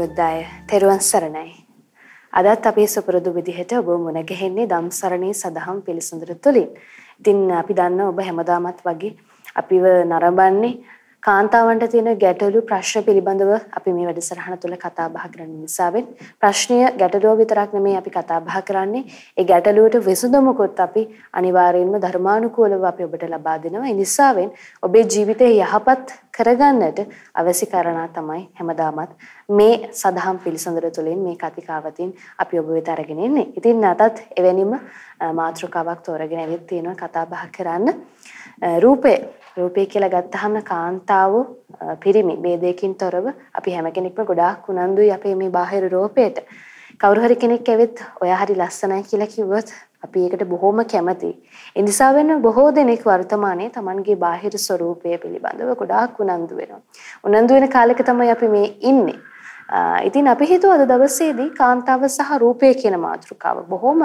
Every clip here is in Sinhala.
බුද්දාය තෙරුවන් සරණයි. අදත් අපි සුපුරුදු විදිහට ඔබ මුණ ගැහෙන්නේ ධම්සරණී සදහම් පිළිසඳර තුලින්. ඉතින් අපි දන්න ඔබ හැමදාමත් වගේ අපිව නරඹන්නේ කාන්තාවන්ට තියෙන ගැටලු ප්‍රශ්න පිළිබඳව අපි මේ වැඩසටහන තුළ කතා බහ කරන නිසාවෙන් ප්‍රශ්නය ගැටලුව විතරක් නෙමෙයි අපි කතා බහ කරන්නේ ඒ ගැටලුවට විසඳුමකුත් අපි අනිවාර්යයෙන්ම ධර්මානුකූලව අපි ඔබට ලබා දෙනවා ඒ නිසාවෙන් ඔබේ ජීවිතය යහපත් කරගන්නට අවශ්‍ය කරනා තමයි හැමදාමත් මේ සදහම් පිළිසඳර තුළින් මේ කතිකාවතින් අපි ඔබ වෙත අරගෙන එන්නේ. ඉතින් නැතත් එවැනිම මාතෘකාවක් තෝරගෙන ඇවිත් තියෙනවා කතා බහ කරන්න. රූපේ රූපය කියලා ගත්තාම කාන්තාව පිරිමි ભેදයකින් තොරව අපි හැම කෙනෙක්ම ගොඩාක් උනන්දුයි අපේ මේ බාහිර රූපයට. කවුරු හරි කෙනෙක් ඇවිත් ඔයා හරි ලස්සනයි කියලා කිව්වොත් අපි ඒකට බොහොම කැමතියි. ඒ නිසා වෙන බොහෝ දෙනෙක් වර්තමානයේ Tamanගේ බාහිර ස්වરૂපය පිළිබඳව ගොඩාක් උනන්දු වෙනවා. උනන්දු වෙන කාලෙක තමයි අපි මේ ඉන්නේ. ඉතින් අපි හිතුවා අද දවසේදී කාන්තාව සහ රූපය කියන මාතෘකාව බොහොම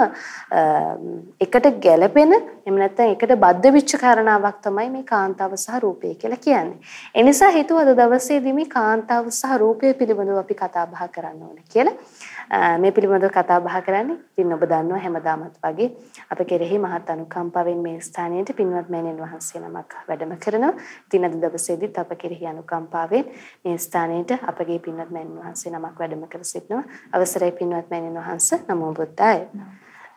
එකට ගැළපෙන එහෙම නැත්නම් එකට බද්ධ වෙච්ච කාරණාවක් තමයි මේ කාන්තාව සහ රූපය කියලා කියන්නේ. ඒ නිසා හිතුවා අද දවසේදී මේ කාන්තාව සහ රූපය පිළිබඳව අපි කතා බහ කරන්න ඕනේ කියලා. මේ පිළිබඳව කතා බහ කරන්නේ. ඉතින් ඔබ දන්නවා හැමදාමත් වගේ අප කෙරෙහි මහත් අනුකම්පාවෙන් මේ ස්ථානයට පින්වත් මෑණියන් වහන්සේ නමක් වැඩම කරනවා. ඉතින් අද දවසේදීත් අප කෙරෙහි අනුකම්පාවෙන් මේ ස්ථානයට අපගේ පින්වත් මෑණියන් වහන්සේ නමක් වැඩම කර සිටිනවා. අවසරයි පින්වත් මෑණියන් වහන්සේ නමෝ බුද්දාය.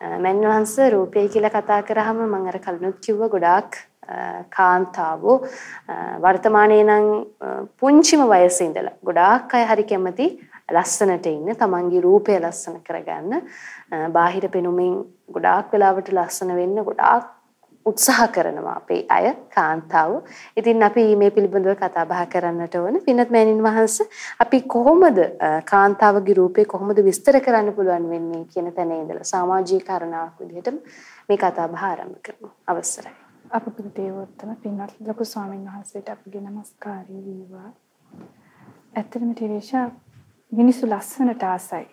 මෑණියන් වහන්සේ රූපය කියලා කතා කරාම මම අර කලිනුත් කිව්වා ගොඩාක් කාන්තාවෝ වර්තමානයේ නම් පුංචිම වයසේ ඉඳලා ගොඩාක් අය හරි කැමති ලස්සනට ඉන්න තමන්ගේ රූපය ලස්සන කරගන්න බාහිර පෙනුමින් ගොඩාක් වෙලාවට ලස්සන වෙන්න ගොඩාක් උත්සාහ කරනවා අපේ අය කාන්තාව. ඉතින් අපි මේ පිළිබඳව කතා බහ කරන්නට ඕන. පින්වත් මෑණින් වහන්සේ අපි කොහොමද කාන්තාවගේ රූපේ කොහොමද විස්තර කරන්න පුළුවන් වෙන්නේ කියන තැන ඉඳලා සමාජීය කාරණාවක් විදිහට මේ කතා බහ ආරම්භ කරමු. අවසරයි. අපේ දේවෝත්තම පින්වත් ලොකු ස්වාමීන් වහන්සේට අපගේ নমස්කාරය වේවා. ඇත්තටම ටිරේෂා මිනිස්සු ලස්සනට ආසයි.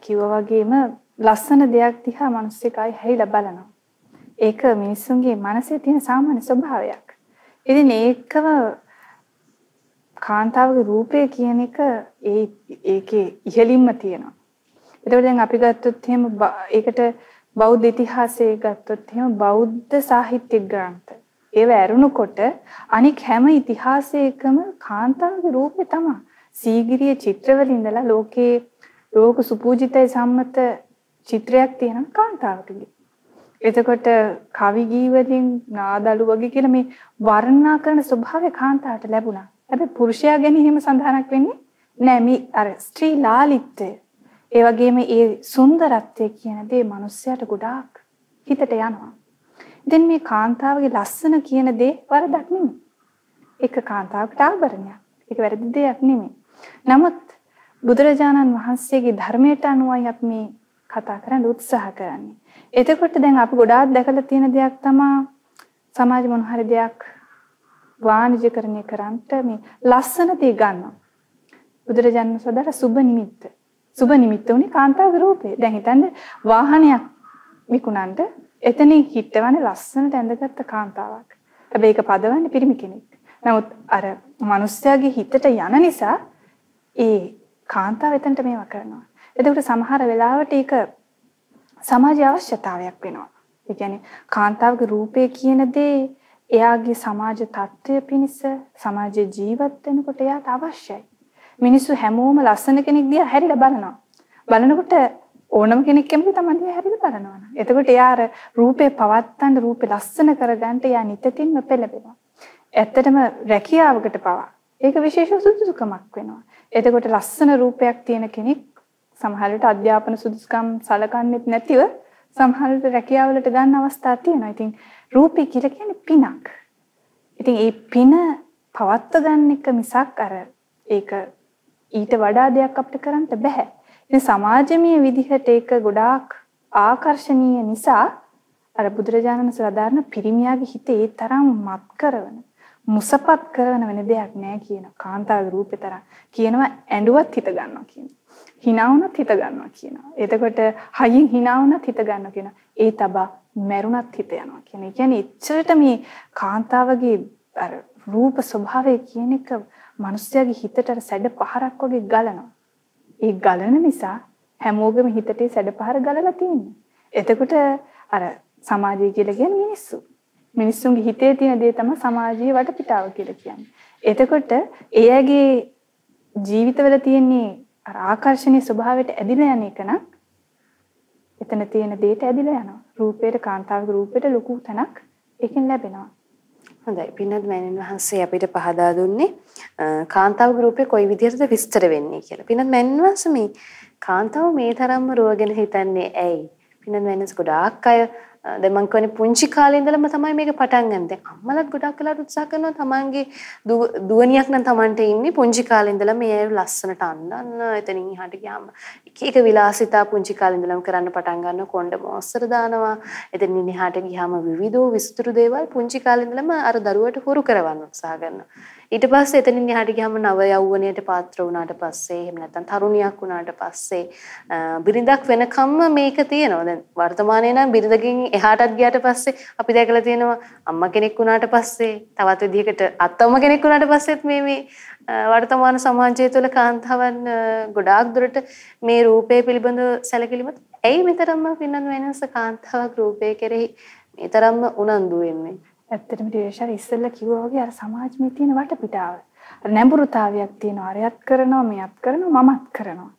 කිව්වා වගේම ලස්සන දෙයක් දිහා මිනිස්සෙකයි හැරිලා බලනවා. ඒක මිනිස්සුන්ගේ මනසේ තියෙන සාමාන්‍ය ස්වභාවයක්. ඉතින් ඒකව කාන්තාවගේ රූපය කියන එක ඒ ඒකේ ඉහළින්ම තියෙනවා. ඒකෝට දැන් අපි ගත්තොත් එහෙම ඒකට බෞද්ධ ඉතිහාසයේ ගත්තොත් එහෙම බෞද්ධ සාහිත්‍ය ග්‍රන්ථ ඒව ඇරුණකොට අනික් හැම ඉතිහාසයකම කාන්තාවගේ රූපේ තමයි සීගිරිය චිත්‍රවල ඉඳලා ලෝකේ ලෝක සුපූජිතයි සම්මත චිත්‍රයක් තියෙනවා කාන්තාවකගේ. එතකොට කවි ගී වලින් නාදලු වගේ කියලා මේ වර්ණනා කරන ස්වභාවය කාන්තාවට ලැබුණා. හැබැයි පුරුෂයා ගැන එහෙම සඳහනක් වෙන්නේ නෑ මේ අර ස්ත්‍රී ලාලිත්වය. ඒ වගේම ඒ සුන්දරත්වය කියන දේ මිනිස්සයාට ගොඩාක් හිතට යනවා. ඉතින් මේ කාන්තාවගේ ලස්සන කියන දේ වරදක් නෙමෙයි. ඒක කාන්තාවකට ආභරණයක්. ඒක වැරදි දෙයක් නෙමෙයි. නමුත් බුදුරජාණන් වහන්සේගේ ධර්මයට අනුවයි අපි මේ කතා කරන්න උත්සාහ කරන්නේ. එතකොට දැන් අපි ගොඩාක් දැකලා තියෙන දෙයක් තමයි සමාජ මොන හරි දෙයක් වාණිජකරණය කරන්නට මේ ලස්සන දේ ගන්නවා. බුදුරජාණන් සදාර සුබ නිමිත්ත. සුබ නිමිත්ත උනේ කාන්තාවගේ රූපේ. දැන් හිතන්න වාහනයක් විකුණන්න එතනින් හිටවන්නේ ලස්සනට ඇඳගත්ත කාන්තාවක්. හැබැයි ඒක පදවන්නේ පිරිමි කෙනෙක්. නමුත් අර මිනිස්යාගේ හිතට යන නිසා ඒ කාන්තාව එතනට මේවා කරනවා. එතකොට සමහර වෙලාවට ඒක සමාජ අවශ්‍යතාවයක් වෙනවා. ඒ කියන්නේ කාන්තාවගේ රූපය කියන දේ එයාගේ සමාජ තත්ත්වය පිණිස සමාජයේ ජීවත් වෙනකොට එයාට අවශ්‍යයි. මිනිස්සු හැමෝම ලස්සන කෙනෙක් දිහා හැරිලා බලනවා. බලනකොට ඕනම කෙනෙක් කැමති තමන් දිහා හැරිලා බලනවා. එතකොට එයා අර රූපේ පවත්තන්න රූපේ ලස්සන කරගන්න එයා නිතින්ම පෙළඹෙනවා. ඇත්තටම රැකියාවකට පවා ඒක විශේෂ සුදුසුකමක් වෙනවා. එතකොට ලස්සන රූපයක් තියෙන කෙනෙක් සමහර විට අධ්‍යාපන සුදුසුකම් සලකන්නේත් නැතිව සමහර විට රැකියාවලට ගන්න අවස්ථා තියෙනවා. ඉතින් රූපේ කියලා කියන්නේ පිනක්. ඉතින් ඒ පින පවත්ව ගන්න එක මිසක් අර ඒක ඊට වඩා දෙයක් අපිට කරන්න බෑ. ඉතින් සමාජමය විදිහට ඒක ගොඩාක් ආකර්ශනීය නිසා අර බුදුරජාණන් සදාරන පිරිමියාගේ හිත ඒ තරම් මත් කරන මුසපත් කරන වෙන දෙයක් නෑ කියන කාන්තාවගේ රූපේ තරම් කියනවා ඇඬුවත් හිත ගන්නවා කියන. hina වුණත් හිත ගන්නවා කියනවා. එතකොට හයියෙන් hina වුණත් හිත ගන්නවා කියනවා. ඒ තබා මැරුණත් හිත යනවා කියන. ඒ කියන්නේ එච්චරට මේ කාන්තාවගේ අර රූප ස්වභාවය කියන එක මිනිස්යාගේ හිතට අර සැඩ පහරක් වගේ ගලනවා. ඒ ගලන නිසා හැමෝගෙම හිතට සැඩ පහර ගලලා තියෙන්නේ. එතකොට අර සමාජය කියලා කියන්නේ මිනිස්සු. මිනිස්සුන්ගේ හිතේ තියෙන දේ තමයි සමාජීය වටපිටාව කියලා කියන්නේ. එතකොට එයාගේ ජීවිතවල තියෙන්නේ අර ආකර්ෂණීය ස්වභාවයට ඇදිලා යන එක නම් එතන තියෙන දෙයට ඇදිලා යනවා. රූපේට කාන්තාවගේ රූපේට ලොකු තැනක් ඒකෙන් ලැබෙනවා. හොඳයි. පින්නත් මෑණින් වහන්සේ අපිට පහදා දුන්නේ කාන්තාවගේ රූපේ කොයි විදිහටද විස්තර වෙන්නේ කියලා. පින්නත් මෑණින් වහන්සේ මේ කාන්තාව මේ තරම්ම රුවගෙන හිතන්නේ ඇයි? පින්නත් මෑණින්ස් ගොඩාක් අය දැන් මං කියන්නේ පුංචි කාලේ ඉඳලම තමයි මේක පටන් ගන්න. දැන් අම්මලත් ගොඩක් වෙලාවට උත්සාහ කරනවා තමන්ගේ දුවනියක් නම් තමන්ට ඉන්නේ පුංචි කාලේ ඉඳලා මේ ලස්සනට අන්නන්න. එතනින් එහාට ගියාම එක එක විලාසිතා පුංචි කාලේ ඉඳලම කරන්න පටන් ගන්නවා. කොණ්ඩ මොස්සර දානවා. එතනින් එහාට ගියාම විවිධ විස්තර දේවල් පුංචි කාලේ ඉඳලම අර දරුවට හුරු කරවන්න උත්සාහ කරනවා. ඊට පස්සේ එතනින් එහාට ගියාම නව යෞවනයට පාත්‍ර වුණාට පස්සේ එහෙම නැත්නම් තරුණියක් වුණාට පස්සේ බිරිඳක් වෙනකම්ම මේක තියෙනවා. දැන් වර්තමානයේ නම් බිරිඳකින් එහාටත් ගියාට පස්සේ අපි දැකලා තියෙනවා අම්මා කෙනෙක් වුණාට පස්සේ තවත් විදිහකට අත්තම්ම කෙනෙක් වුණාට පස්සෙත් මේ මේ වර්තමාන සමාජය තුළ කාන්තාවන් ගොඩාක් දුරට මේ රූපය පිළිබඳව සැලකිලිමත්. ඇයි මෙතරම්ම පින්නන් වෙනස කාන්තාවක් රූපය කෙරෙහි? මේ තරම්ම උනන්දු වෙන්නේ. ඇත්තටම ටියෂර් ඉස්සෙල්ලා කිව්වා වගේ අර සමාජෙමේ තියෙන වටපිටාව. අර නැඹුරුතාවයක් තියෙනවා. අරයත් කරනවා, මෙයත් කරනවා, මමත් කරනවා.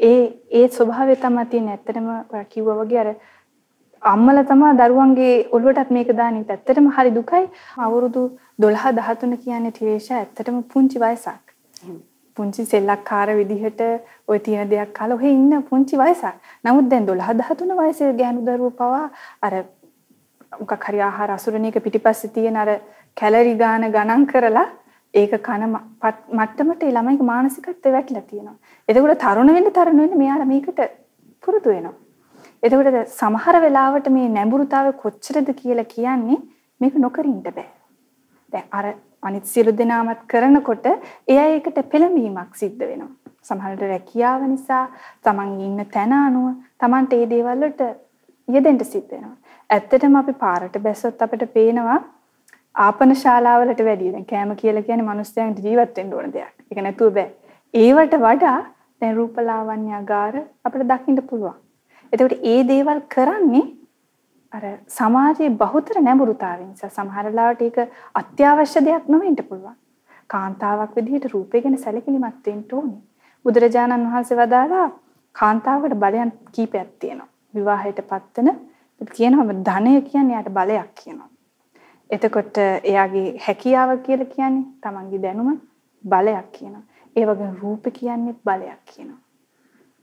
ඒ ඒ ස්වභාවය තමයි තියෙන්නේ. ඇත්තටම කිව්වා වගේ අර අම්මලා තමයි දරුවන්ගේ ඔළුවටත් මේක දාන්නේ. ඇත්තටම හරි දුකයි. අවුරුදු 12 13 කියන්නේ ටියෂර් ඇත්තටම පුංචි වයසක්. පුංචි සෙල්ලක්කාර විදිහට ওই තියෙන දෙයක් කාලා ඔහෙ ඉන්න පුංචි වයසක්. නමුත් දැන් 12 13 වයසේ ගෑනු දරුවෝ පවා අර මොකක් හරි ආහාර අසුරණයක පිටිපස්සේ තියෙන අර කැලරි ගාන ගණන් කරලා ඒක කන මට්ටමට ඒ ළමයිගේ මානසිකත්වය වැටිලා තියෙනවා. එතකොට තරුණ වෙන්න තරුණ වෙන්න මෙයාලා මේකට පුරුදු වෙනවා. එතකොට සමහර වෙලාවට මේ නැඹුරුතාවය කොච්චරද කියලා කියන්නේ මේක නොකර ඉන්න බෑ. දැන් අර අනිත් සියලු දෙනාමත් කරනකොට එයා ඒකට පෙළඹීමක් සිද්ධ වෙනවා. සමහරවිට රැකියාව නිසා, තමන් ඉන්න තැන අනුව, තමන්ට මේ දේවල් වලට යෙදෙන්න සිද්ධ වෙනවා. ඇත්තටම අපි පාරට බැස්සොත් අපිට පේනවා ආපන ශාලාවලට වැඩිය. දැන් කෑම කියලා කියන්නේ මිනිස්යාන්ට ජීවත් වෙන්න ඕන දෙයක්. ඒක නැතුව බෑ. ඒවට වඩා දැන් රූපලාවන්‍යගාර අපිට දකින්න පුළුවන්. එතකොට ඒ දේවල් කරන්නේ අර සමාජයේ බහුතර නැඹුරුතාවය නිසා සමහර ලාවට ඒක අත්‍යවශ්‍ය දෙයක් නොවෙන්න පුළුවන්. කාන්තාවක් විදිහට රූපය ගැන සැලකිලිමත් වෙන්න ඕනේ. බුදුරජාණන් වහන්සේ වදාලා කාන්තාවකට බලයන් කීපයක් තියෙනවා. විවාහයට පත්වන කියනවා ධනය කියන්නේ යාට බලයක් කියනවා. එතකොට එයාගේ හැකියාව කියලා කියන්නේ තමන්ගේ දැනුම බලයක් කියනවා. ඒ වගේ රූප කියන්නේ බලයක් කියනවා.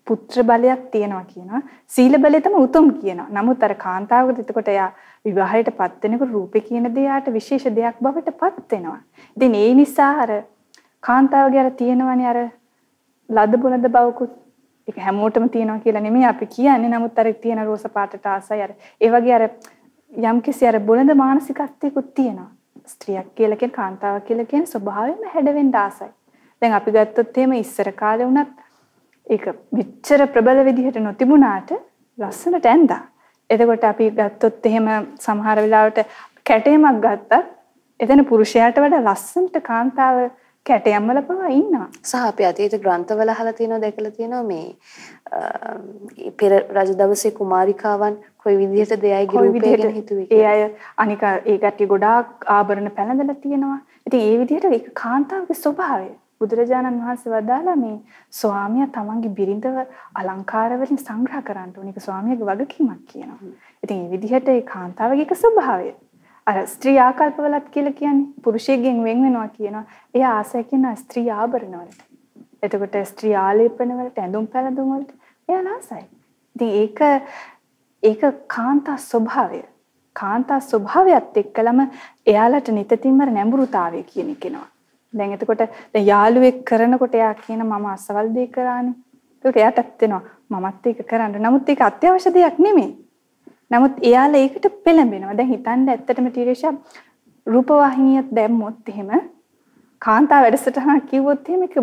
පුත්‍ර බලයක් තියෙනවා කියනවා. සීල බලය තමයි උතුම් කියනවා. නමුත් අර කාන්තාවකට එතකොට එයා විවාහයටපත් වෙනකොට රූපේ කියන දේ යාට විශේෂ දෙයක් බවට පත් වෙනවා. ඉතින් ඒ නිසා අර කාන්තාවගේ අර තියෙනවනේ අර ලද බුණද බවකුත් ඒක හැමෝටම තියෙනවා කියලා නෙමෙයි අපි කියන්නේ. නමුත් අර තියෙන රෝස පාටට ආසයි අර ඒ වගේ අර යම්කිසි අර බොළඳ මානසිකත්වයකුත් තියෙනවා. ස්ත්‍රියක් කියලා කියන කාන්තාවක් කියලා කියන ස්වභාවයෙන්ම හැඩවෙන්න ආසයි. දැන් අපි ගත්තොත් එහෙම ඉස්සර කාලේ වුණත් ඒක විච්චර ප්‍රබල විදිහට නොතිබුණාට ලස්සනට ඇඳා. එතකොට අපි ගත්තොත් එහෙම සමහර වෙලාවට කැටේමක් ගත්තත් එතන පුරුෂයාට වඩා ලස්සනට කාන්තාව කැටයම් වල පවා ඉන්නවා. සහ අපි අතීත ග්‍රන්ථවල අහලා තියෙනවා දැකලා තියෙනවා මේ පෙර රජ දවසේ කුමාරිකාවන් කොයි විදිහටද එයගේ රූපය ගැන හිතුවේ ඒ අය අනික ඒ කට්ටිය ගොඩාක් ආභරණ පැනදලා තියෙනවා. ඉතින් ඒ විදිහට ඒක කාන්තාවගේ ස්වභාවය. බුදුරජාණන් වහන්සේ වදාලා මේ ස්වාමියා තමන්ගේ බිරිඳව අලංකාර වලින් සංග්‍රහ කරන්න ඕනේ. ඒක ස්වාමියාගේ වගකීමක් කියනවා. ඉතින් මේ විදිහට ඒ කාන්තාවගේ එක ස්වභාවය. අර ස්ත්‍රී ආකල්පවලත් කියලා කියන්නේ පුරුෂයෙක්ගෙන් වෙන් වෙනවා කියනවා. එයා ආසය කියන ස්ත්‍රී ආභරණ වලට. එතකොට ස්ත්‍රී ආලේපන වලට ඇඳුම් පැළඳුම් වලට එයා ආසයි. ඉතින් ඒක ඒක කාන්තා ස්වභාවය. කාන්තා ස්වභාවයත් එක්කලම එයාලට නිතින්ම නැඹුරුතාවය කියන එක එනවා. දැන් එතකොට දැන් යාළුවෙක් කරනකොට එයා කියන මම අසවල් දෙයක් කරානේ. ඒකට එයාටත් වෙනවා මමත් ඒක කරන්න. නමුත් ඒක අත්‍යවශ්‍ය දෙයක් නෙමෙයි. නමුත් එයාලා ඒකට පෙළඹෙනවා. දැන් හිතන්න ඇත්තටම ටීරේෂා රූපවාහිනියක් දැම්මොත් එහෙම කාන්තා වැඩසටහනක් කිව්වොත් එහෙම ඒක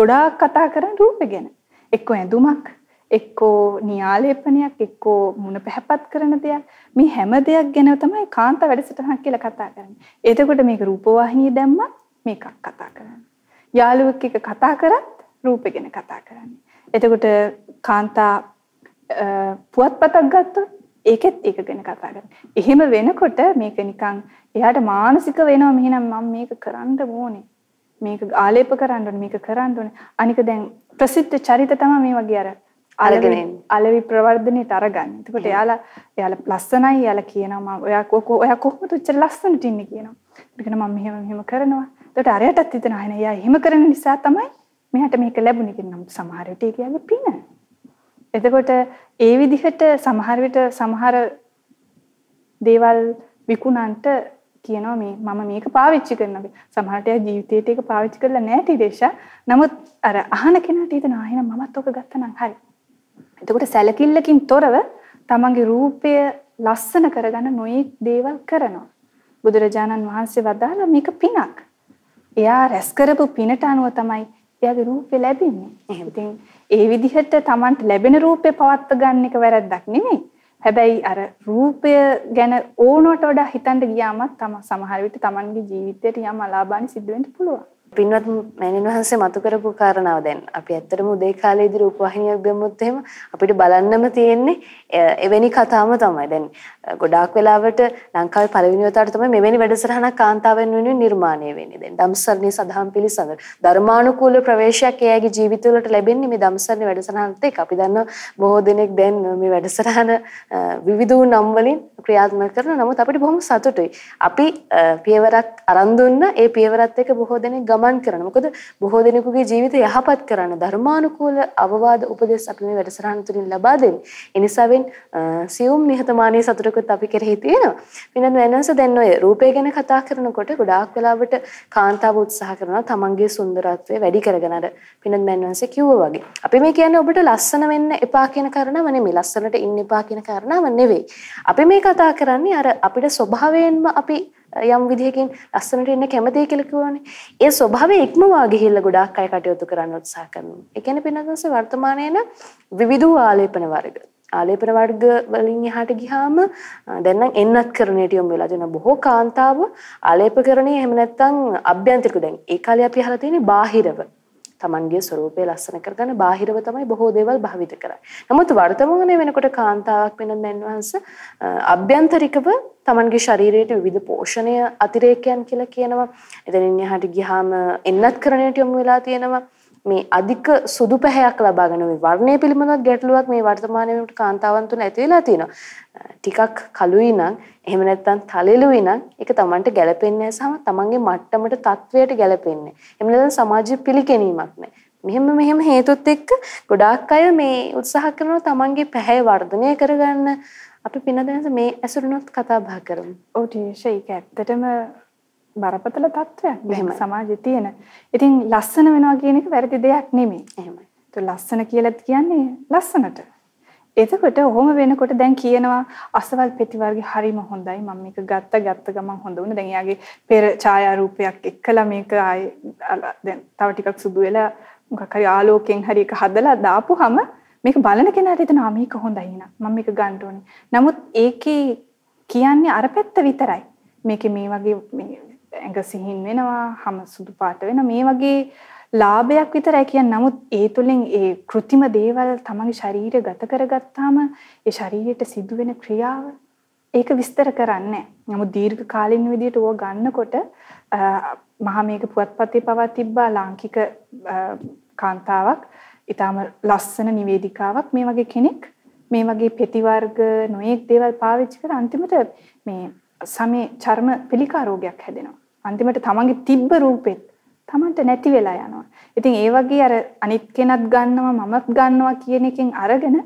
ගොඩාක් කතා කරන රූපේ ගැන. එක්ක ඇඳුමක්, එක්කෝ නියාලේපනයක්, එක්කෝ මුණ පැහැපත් කරන දෙයක්. මේ හැම දෙයක් ගැන තමයි කාන්තා වැඩසටහනක් කියලා කතා කරන්නේ. එතකොට මේක රූපවාහිනිය දැම්මත් මේකක් කතා කරන්නේ. යාළුවෙක් එක්ක කතා කරත් රූපේ ගැන කතා කරන්නේ. එතකොට කාන්තා පුවත්පතක් ගත්තොත් ඒකෙත් ඒක ගැන කතා කරන්නේ. එහෙම වෙනකොට මේක නිකන් එයාට මානසික වෙනවා මෙහෙනම් මම මේක කරන්න ඕනේ. මේක ආලේප කරන්න ඕනේ මේක කරන්න ඕනේ. අනික දැන් ප්‍රසිද්ධ චරිත තමයි මේ වගේ අර අලගෙන අලවි ප්‍රවර්ධනයට අරගන්නේ. එතකොට එයාලා එයාලා ලස්සනයි එයාලා කියනවා මම ඔයා ඔයා කොහොමද උච්චර ලස්සනට ඉන්නේ කියනවා. ඒකන මම මෙහෙම මෙහෙම කරනවා. එතකොට අරයටත් හිතෙනවා එයා එහෙම කරන නිසා තමයි මෙහාට මේක ලැබුණේ නමුත් සමහර විට ඒ පින. එතකොට ඒ විදිහට සමහර විට සමහර දේවල් විකුණන්ට කියනවා මේ මම මේක පාවිච්චි කරනවා. සමහරට ජීවිතේට ඒක පාවිච්චි කරලා නැහැ ටිදේශා. නමුත් අර අහන කෙනාට හිතෙනවා එහෙනම් මමත් ඔක ගත්තනම් හරි. එතකොට සැලකිල්ලකින් තොරව තමන්ගේ රූපය ලස්සන කරගන්න නොයෙක් දේවල් කරනවා. බුදුරජාණන් වහන්සේ වදාළ මේක පිනක්. එයා රැස් කරපු පිනට අනුව තමයි එයාගේ රූපේ ලැබෙන්නේ. ඉතින් ඒ විදිහට Tamanට ලැබෙන රූපේ පවත්ව ගන්න එක වැරද්දක් නෙමෙයි. හැබැයි අර රූපය ගැන ඕනවට වඩා හිතන්න ගියාමත් තම සමහර විට Tamanගේ ජීවිතයට යම් අලාභානි සිද්ධ වෙන්න පුළුවන්. පින්වත් මෑණින් වහන්සේ මතු කරපු කාරණාව දැන් අපි ඇත්තටම උදේ කාලේදී රූපවාහිනියක් දැම්මොත් එහෙම අපිට බලන්නම තියෙන්නේ එවැනි කතාවම තමයි. දැන් ගොඩාක් වෙලාවට ලංකාවේ පළවෙනි වතාවට තමයි මෙවැනි වැඩසටහනක් කාන්තාවන් වෙනුවෙන් නිර්මාණය වෙන්නේ. දැන් ධම්සරණී සදහම් පිළිසඳර ධර්මානුකූල ප්‍රවේශයක් එයාගේ ජීවිතවලට ලැබෙන්නේ මේ ධම්සරණී වැඩසටහනත් එක්ක. අපි දන්නවා බොහෝ දෙනෙක් දැන් මේ වැඩසටහන විවිධ නම් වලින් ක්‍රියාත්මක කරන නමුත් අපිට බොහොම සතුටුයි. අපි පියවරක් අරන් දුන්න ඒ පියවරත් එක්ක බොහෝ දෙනෙක් ගමන් කරන. මොකද බොහෝ දෙනෙකුගේ ජීවිතය යහපත් කරන්න ධර්මානුකූල අවවාද උපදෙස් අපි මේ වැඩසටහන තුලින් ලබා දෙන්නේ. ඒ නිසාවෙන් සියුම් නිහතමානී සතුටකුත් අපි කෙරෙහි තියෙනවා. වෙනත් වෙනස දැන් ඔය රූපය ගැන කතා කරනකොට ගොඩාක් වෙලාවට කාන්තාව උත්සාහ කරනවා තමන්ගේ සුන්දරත්වය වැඩි කරගෙන අර පිනත් මෑන්වන්සේ කිව්වා වගේ. අපි මේ කියන්නේ ඔබට ලස්සන වෙන්න එපා කියන කාරණාව නෙමෙයි. ලස්සනට ඉන්න එපා කියන කාරණාව නෙවෙයි. අපි මේ කතා කරන්නේ අර අපිට ස්වභාවයෙන්ම අපි යම් විදිහකින් ලස්සනට ඉන්න කැමතියි කියලා කිව්වනේ. ඒ ස්වභාවය ඉක්මවා ගිහිල්ලා ගොඩාක් අය කටයුතු කරන්න උත්සාහ කරනවා. ඒ කියන්නේ පින්නදස වර්තමානයේන විවිධ ආලේපන වර්ග. ආලේපන වර්ග වලින් එහාට ගියාම දැන් නම් එන්නත් කරණයට යොමු වෙලා තියෙන බොහෝ කාන්තාව ආලේපකරණේ එහෙම නැත්නම් අභ්‍යන්තරික දැන් ඒ කාලේ අපි අහලා තියෙන්නේ බාහිරව තමන්ගේ ස්වරූපය ලස්සන කරගන්න බාහිරව තමයි බොහෝ දේවල් භාවිත කරන්නේ. නමුත් වර්තමානයේ වෙනකොට කාන්තාවක් වෙන දැන් වහන්ස අභ්‍යන්තරිකව තමන්ගේ ශරීරයට විවිධ පෝෂණය අතිරේකයන් කියලා කියනවා. එතනින් එහාට ගියාම එන්නත් කරණයට යොමු වෙලා තියෙනවා. මේ අධික සුදු පැහැයක් ලබා ගන්න මේ වර්ණය පිළිබඳව ගැටලුවක් මේ වර්තමාන වෙනකොට කාන්තාවන් තුන ඇති වෙලා තියෙනවා. ටිකක් කළුයි නම් එහෙම නැත්නම් තලෙලුයි නම් ඒක Tamanට ගැලපෙන්නේ නැහැ සම Tamanගේ මට්ටමට තත්වයට ගැලපෙන්නේ. එහෙම නැත්නම් සමාජ පිළිගැනීමක් නැහැ. මෙහෙම මෙහෙම හේතුත් එක්ක ගොඩාක් අය මේ උත්සාහ කරනවා Tamanගේ පැහැ වර්ධනය කරගන්න. අපි පිනදෙනස මේ ඇසුරුනොත් කතා බහ කරමු. ඔව් ටීෂා ඒක ඇත්තටම බරපතල තත්ත්වයක් මෙහෙම සමාජයේ තියෙන. ඉතින් ලස්සන වෙනවා කියන එක වැරදි දෙයක් නෙමෙයි. එහෙමයි. તો ලස්සන කියලා කියන්නේ ලස්සනට. එතකොට ඔහොම වෙනකොට දැන් කියනවා අසවල් පෙති වර්ගේ හරිම හොඳයි මම මේක ගත්ත ගත්ත ගමන් හොඳ වුණා දැන් එයාගේ පෙර ඡායා රූපයක් එක්කලා මේක ආයේ දැන් තව ටිකක් සුදු වෙලා මොකක් හරි ආලෝකයෙන් හරි එක හදලා දාපුහම මේක බලන කෙනාට හිතෙනවා මේක හොඳයි නා මම මේක ගන්න ඕනේ නමුත් ඒකේ කියන්නේ අර පැත්ත විතරයි මේකේ මේ වගේ ඇඟ සිහින් වෙනවා, හම සුදු පාට වෙනවා. මේ වගේ ලාභයක් විතරයි කියන්නේ. නමුත් ඒ තුලින් ඒ કૃතිම දේවල් තමන්ගේ ශරීරය ගත කරගත්තාම ඒ ශරීරයට සිදුවෙන ක්‍රියාව ඒක විස්තර කරන්නේ නමුත් දීර්ඝ කාලින විදිහට ඕක ගන්නකොට මහා මේක පුවත්පතේ පවා තිබ්බා ලාංකික කාන්තාවක් ඊටාම ලස්සන නිවේදිකාවක් මේ වගේ කෙනෙක් මේ වගේ පෙති වර්ග නොයෙක් දේවල් පාවිච්චි කර අන්තිමට මේ සමේ චර්ම පිළිකා රෝගයක් හැදෙනවා. අන්තිමට තමන්ගේ තිබ්බ රූපෙත් තමන්ට නැති වෙලා යනවා. ඉතින් ඒ වගේ අර අනිත් කෙනත් ගන්නවා මමත් ගන්නවා කියන එකෙන් අරගෙන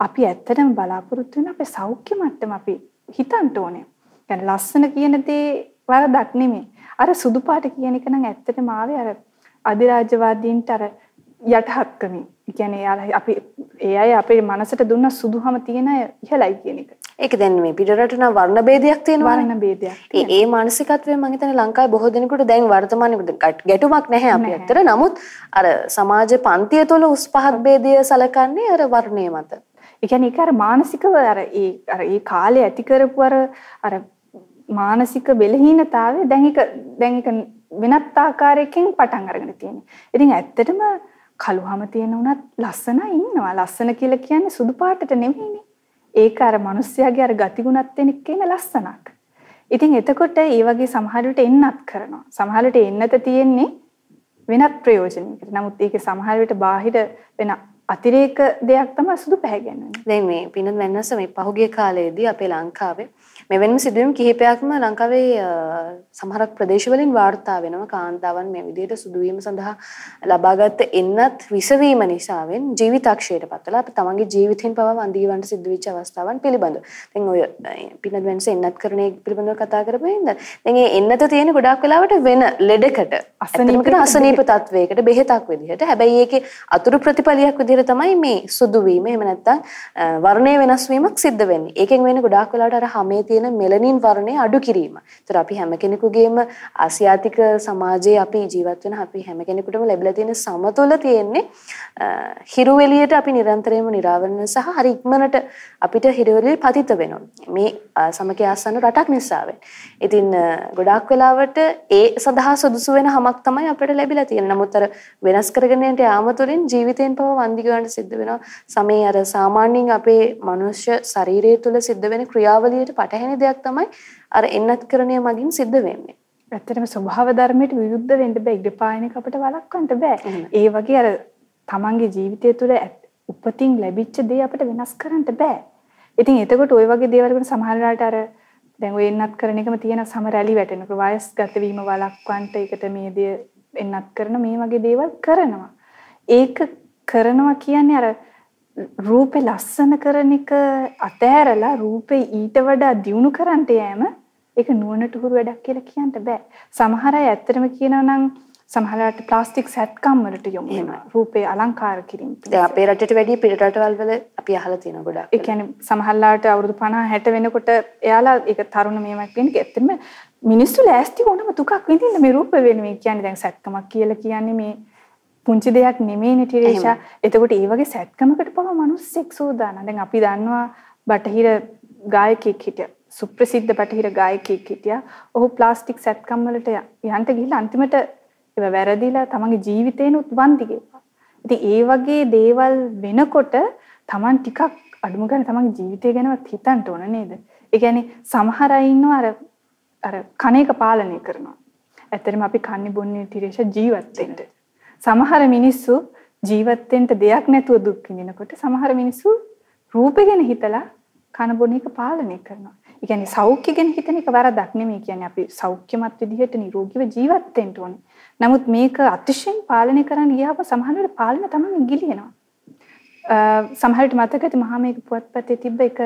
අපි ඇත්තටම බලාපොරොත්තු වෙන අපේ සෞඛ්‍ය මට්ටම අපි හිතන්න ඕනේ. يعني ලස්සන කියන දේ වරදක් නෙමෙයි. අර සුදු පාට කියන එක නම් ඇත්තටම ආවේ අර අධිරාජ්‍යවාදීන්ට අර යටහත්කමින්. කියන්නේ අපි ඒ අය අපේ මනසට දුන්න සුදුහම තියෙන ඉහළයි කියන එක. ඒක දැන් මේ පිටරට නම් වර්ණ ભેදයක් තියෙනවා. වර්ණ ભેදයක් ඒ ඒ මානසිකත්වය මම හිතන්නේ ලංකාවේ බොහෝ දෙනෙකුට දැන් වර්තමානයේ ගැටුමක් නැහැ අපි ඇත්තට. නමුත් අර සමාජ පන්තිය තුළ උස් පහත් ભેදය සලකන්නේ අර වර්ණය මත. ඒ කියන්නේ ඒක අර මානසිකව අර ඒ අර ඒ කාලේ ඇති කරපු අර අර මානසික බෙලහීනතාවය දැන් ඒක දැන් ඒක වෙනත් ආකාරයකින් පටන් අරගෙන තියෙනවා ඉතින් ඇත්තටම කළුහම තියෙන උනත් ලස්සනයි ඉන්නවා. ලස්සන කියලා කියන්නේ සුදු පාටට නෙවෙයිනේ ඒක අර මිනිස්යාගේ අර ගතිගුණත් එක්ක කියන ලස්සනක්. ඉතින් එතකොට ඒ වගේ සමහර විට එන්නත් කරනවා. සමහර විට එන්නත තියෙන්නේ වෙනත් ප්‍රයෝජනයකට. නමුත් ඒකේ සමහර විට බාහිර වෙන අතිරේක දෙයක් තමයි සුදු පැහැගෙනන්නේ. දැන් මේ පිනත් වෙනස මේ පහුගිය කාලයේදී අපේ ලංකාවේ මෙවැනි සිදුවීම් කිහිපයක්ම ලංකාවේ සමහරක් ප්‍රදේශවලින් වාර්තා වෙනවා කාන්තාවන් මේ විදිහට සුදුවීම සඳහා ලබාගත් එන්නත් විසවීම නිසාවෙන් ජීවිතක්ෂයට පත්වලා අප තමන්ගේ ජීවිතෙන් පවා ගන්න සිද්ධ වෙච්ච අවස්ථාවන් පිළිබඳව. දැන් ඔය පිනත් වෙනස එන්නත් කරන එක පිළිබඳව කතා කරපෙන්න. දැන් මේ එන්නත තියෙන ගොඩාක් වෙලාවට වෙන ලෙඩකට අසනීපකට අසනීප තත්වයකට බෙහෙතක් විදිහට. හැබැයි ඒකේ අතුරු ප්‍රතිඵලයක් විදිහට තමයි මේ සුදුවීම එහෙම නැත්නම් වර්ණය වෙනස් වීමක් සිද්ධ වෙන්නේ. ඒකෙන් වෙන්නේ ගොඩාක් වෙලාවට අර හැමේ තියෙන තියෙන මෙලනින් වර්ණය අඩු කිරීම. ඒතර අපි හැම කෙනෙකුගේම ආසියාතික සමාජයේ අපි ජීවත් වෙන අපි හැම කෙනෙකුටම ලැබිලා තියෙන සමතුල තියෙන්නේ හිරු එළියට අපි නිරන්තරයෙන්ම නිරාවරණ සහ හරි ඉක්මනට අපිට හිරු එළිය පතිත වෙනවා. මේ සමකේ ආසන්න රටක් නිසාවෙන්. ඉතින් ගොඩාක් වෙලාවට ඒ සඳහා සුදුසු වෙන හමක් තමයි අපිට ලැබිලා තියෙන්නේ. නමුත් අර වෙනස් කරගෙන යන යාම තුළින් ජීවිතේන් පව වන්දි ගන්න සිද්ධ වෙනවා. සමේ අර සාමාන්‍යයෙන් අපේ මනුෂ්‍ය ශරීරය තුළ සිද්ධ වෙන ක්‍රියාවලියට පටහැනි පළවෙනි දෙයක් තමයි අර එන්නත්කරණය මගින් සිද්ධ වෙන්නේ. ඇත්තටම ස්වභාව ධර්මයට විරුද්ධ වෙන්න බෑ ඉඩපායන එක අපිට වළක්වන්න බෑ. ඒ වගේ අර තමන්ගේ ජීවිතය තුළ උපතින් ලැබිච්ච දේ අපිට වෙනස් කරන්න බෑ. ඉතින් එතකොට ওই වගේ දේවල් කරන සමහරලාට අර දැන් ඔය එන්නත් කරන එකම තියෙන සම රැලි වැටෙනකොට වයස්ගත වීම වළක්වන්නට ඒකට මේ දේ එන්නත් කරන මේ වගේ දේවල් කරනවා. ඒක කරනවා කියන්නේ අර රූපේ ලස්සන කරන එක අතහැරලා රූපේ ඊට වඩා දියුණු කරන්න යෑම ඒක නුවණට හුරු වැඩක් කියලා කියන්න බෑ. සමහර අය ඇත්තටම කියනවා නම් සමහරවිට ප්ලාස්ටික් සැත්කම් වලට යොමු වෙනවා. රූපේ අලංකාර කිරීම. දැන් අපේ රටට වැඩිය පිට රටවල් වල අපි අහලා තියෙන ගොඩක්. ඒ කියන්නේ සමහරලාට අවුරුදු 50 60 වෙනකොට එයාලා ඒක තරුණ මේමක් වෙන එක ඇත්තටම මිනිස්සු ලෑස්ති වුණම දුකක් විඳින්න මේ රූප වෙනුවෙන් කියන්නේ දැන් සැත්කමක් කියලා කියන්නේ මේ පුංචි දෙයක් නෙමෙයිනේ ටිරේෂා. එතකොට ඒ වගේ සැත්කමකට පවා මිනිස්සෙක් සූදානම්. දැන් අපි දන්නවා බටහිර ගායකයෙක් හිටියා. සුප්‍රසිද්ධ බටහිර ගායකයෙක් හිටියා. ඔහු ප්ලාස්ටික් සැත්කම් වලට යන්ට ගිහිල්ලා අන්තිමට ඒව වැරදිලා තමන්ගේ ජීවිතේනුත් වන්දි ගෙව්වා. ඉතින් ඒ වගේ දේවල් වෙනකොට තමන් ටිකක් අඩුම ගන්න තමන්ගේ ජීවිතය ගැනවත් හිතන්න ඕන නේද? ඒ කියන්නේ සමහර අය ඉන්නවා අර අර කණේක පාලනය කරනවා. ඇත්තටම අපි කන්නේ බොන්නේ ටිරේෂා ජීවත් වෙන්න. සමහර මිනිස්සු ජීවත් වෙන්න දෙයක් නැතුව දුක් විඳිනකොට සමහර මිනිස්සු රූපේ ගැන හිතලා කන බොන එක පාලනය කරනවා. ඒ කියන්නේ සෞඛ්‍ය ගැන හිතන එක වැරදක් නෙමෙයි. කියන්නේ අපි සෞඛ්‍යමත් විදිහට නිරෝගීව ජීවත් වෙන්න ඕනේ. නමුත් මේක අතිශයින් පාලනය කරන්න ගියාම සමහර වෙලාවට පාලන තමයි ගිලිනවා. සමහරට මතකද මහා මේක පුවත්පතේ තිබ්බ එක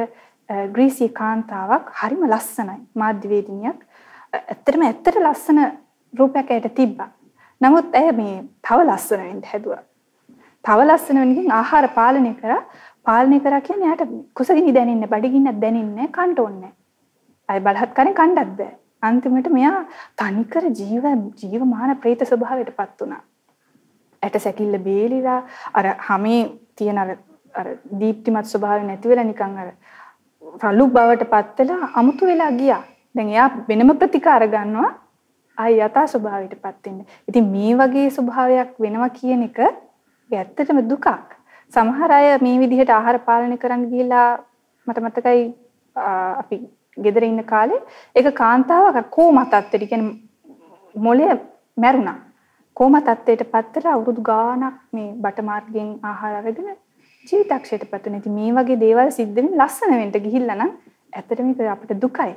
ග්‍රීසි කාන්තාවක් හරිම ලස්සනයි මාධ්‍යවේදිනියක්. ඇත්තටම ඇත්තට ලස්සන රූපයක් ඇයට තිබ්බා. නමුත් ඇය මේ තව ලස්සන වෙන්න හැදුවා. තව ලස්සන වෙනකින් ආහාර පාලනය කරා. පාලනය කරා කියන්නේ යාට කුසගිනි දැනෙන්නේ, බඩගින්නක් දැනෙන්නේ කන්ට ඕනේ. අය බලහත්කාරයෙන් කණ්ඩත් බෑ. අන්තිමට මෙයා තනිකර ජීව ජීවමාන ප්‍රේත ස්වභාවයටපත් වුණා. ඇට සැකිල්ල බේලිලා අර හැමේ තියෙන අර අර දීප්තිමත් ස්වභාවය නැති වෙලා නිකන් අර රළු බවටපත් වෙලා අමුතු වෙලා ගියා. දැන් එයා වෙනම ප්‍රතිකාර ගන්නවා ආයි යථා ස්වභාවයටපත් වෙන්න. ඉතින් මේ වගේ ස්වභාවයක් වෙනවා කියන එක ඇත්තටම දුකක්. සමහර අය මේ විදිහට ආහාර පාලනය කරන්න ගිහිලා මට මතකයි අපි ගෙදර ඉන්න කාලේ ඒක කාන්තාවක් කෝමා තත්ත්වයට කියන්නේ මොලේ මැරුණා. කෝමා තත්ත්වයටපත් වෙලා අවුරුදු ගාණක් මේ බට මාර්ගයෙන් ආහාර අරගෙන ජීවිතක්ෂයටපත් වෙන. ඉතින් මේ වගේ දේවල් සිද්ධ වෙන ලස්සන වෙන්න ගිහිල්ලා නම් ඇත්තටම ඒක අපිට දුකයි.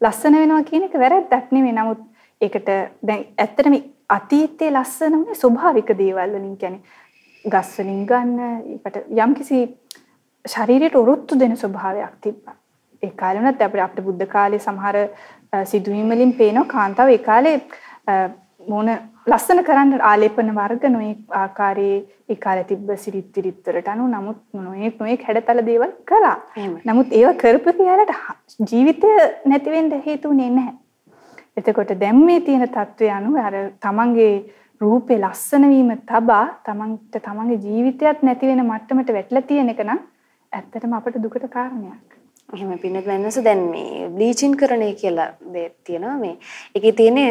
ලස්සන වෙනවා කියන එක වැරද්දක් නෙමෙයි. නමුත් ඒකට දැන් ඇත්තටම අතීතයේ ලස්සන වුණේ ස්වභාවික දේවල් වලින් කියන්නේ ගස් වලින් ගන්න ඒකට යම්කිසි ශරීරයට උරුත්තු දෙන ස්වභාවයක් තිබ්බා. ඒ කාලේ වුණත් අපිට අපිට බුද්ධ කාලේ සමහර සිදුවීම් වලින් පේනවා කාන්තාව ඒ කාලේ මොන ලස්සන කරන්න ආලේපන වර්ග නොයේ ආකාරයේ ඒ කාලේ තිබ්බ සිරිත් තිරිත් වලට අනුව නමුත් නොයේ නොයේ හැඩතල දේවල් කළා. නමුත් ඒව කරපු පියාලට ජීවිතය නැති වෙන්න හේතුුනේ නැහැ. එතකොට දැන් මේ තියෙන தত্ত্বය අනුව අර තමන්ගේ රූපේ ලස්සන වීම තබා තමන්ට තමන්ගේ ජීවිතයත් නැති වෙන මට්ටමට වැටලා තියෙන එක නම් ඇත්තටම අපට දුකට කාරණයක්. එහෙම පින්නත් වෙනස දැන් මේ බ්ලීචින් කරණය කියලා දෙයක් තියෙනවා මේ. ඒකේ තියෙන්නේ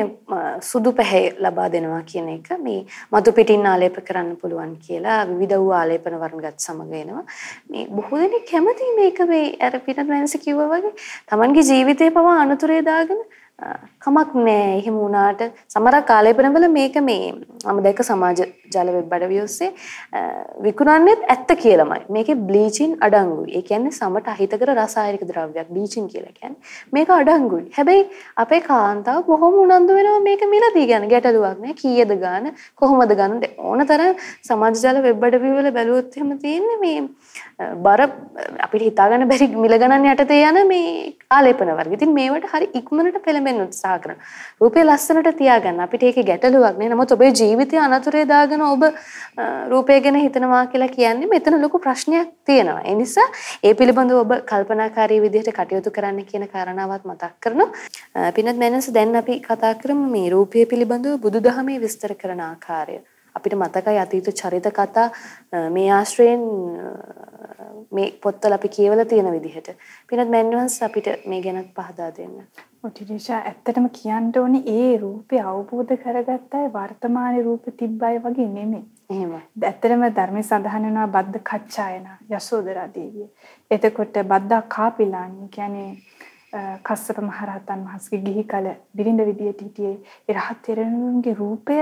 සුදු පැහැ ලබා දෙනවා කියන එක. මේ මතු පිටින් ආලේප කරන්න පුළුවන් කියලා විවිධ වූ ආලේපන වර්ණගත් සමග එනවා. මේ බොහෝ දෙනෙක් කැමති මේක මේ අර පින්නත් වෙනස කිව්වා වගේ Tamange ජීවිතේ පවා අනතුරේ දාගෙන කමක් නෑ එහෙම වුණාට සමහර කාලේපනවල මේක මේ මම දැක්ක සමාජ ජල වෙබ් අඩවිය ඔස්සේ විකුණන්නේත් ඇත්ත කියලාමයි. මේකේ බ්ලීචින් අඩංගුයි. ඒ කියන්නේ සමට අහිතකර රසායනික ද්‍රව්‍යයක් බ්ලීචින් කියලා කියන්නේ. මේක අඩංගුයි. හැබැයි අපේ කාන්තාව බොහොම උනන්දු වෙනවා මේක මිලදී ගන්න. ගැටලුවක් නෑ. කීයද ගන්න? කොහොමද ගන්න? ඕනතරම් සමාජ ජල වෙබ් අඩවිය වල බැලුවොත් එහෙම තියෙන්නේ මේ බර අපිට හිතාගන්න බැරි මිල ගණන් යටතේ යන මේ ආලේපන වර්ග. ඉතින් මේවට හරි ඉක්මනට පෙළඹෙන්න උත්සාහ කරනවා. රූපය ලස්සනට තියාගන්න. අපිට ඒකේ ගැටලුවක් නෑ. නමුත් ඔබේ ජීවිතය අනතුරේ දාගෙන ඔබ රූපය ගැන හිතනවා කියලා කියන්නේ මෙතන ලොකු ප්‍රශ්නයක් තියෙනවා. ඒ නිසා ඒ පිළිබඳව ඔබ කල්පනාකාරී විදිහට කටයුතු කරන්න කියන කාරණාවත් මතක් කරනවා. පිනත් මනස දැන් අපි කතා කරමු මේ රූපය පිළිබඳව බුදුදහමේ විස්තර කරන ආකාරය. අපිට මතකයි අතීත චරිත කතා මේ ආශ්‍රයෙන් මේ පොත්වල අපි කියවලා තියෙන විදිහට. පිනත් මැන්වන්ස් අපිට මේ ගැනත් පහදා දෙන්න. ඔටිරිෂා ඇත්තටම කියන්න ඕනේ ඒ රූපේ අවබෝධ කරගත්ත අය වර්තමානයේ රූපේ තිබ්බයි වගේ නෙමෙයි. එහෙමයි. ඇත්තටම ධර්මයේ සඳහන් වෙනවා බද්ද කච්චායන යසෝදරා දේවිය. එතකොට බද්දා කාපිලානි කියන්නේ කස්සප මහරහතන් වහන්සේගේ ගිහි කල බිරිඳ විදියට හිටියේ ඒ රහත් තෙරණුන්ගේ රූපය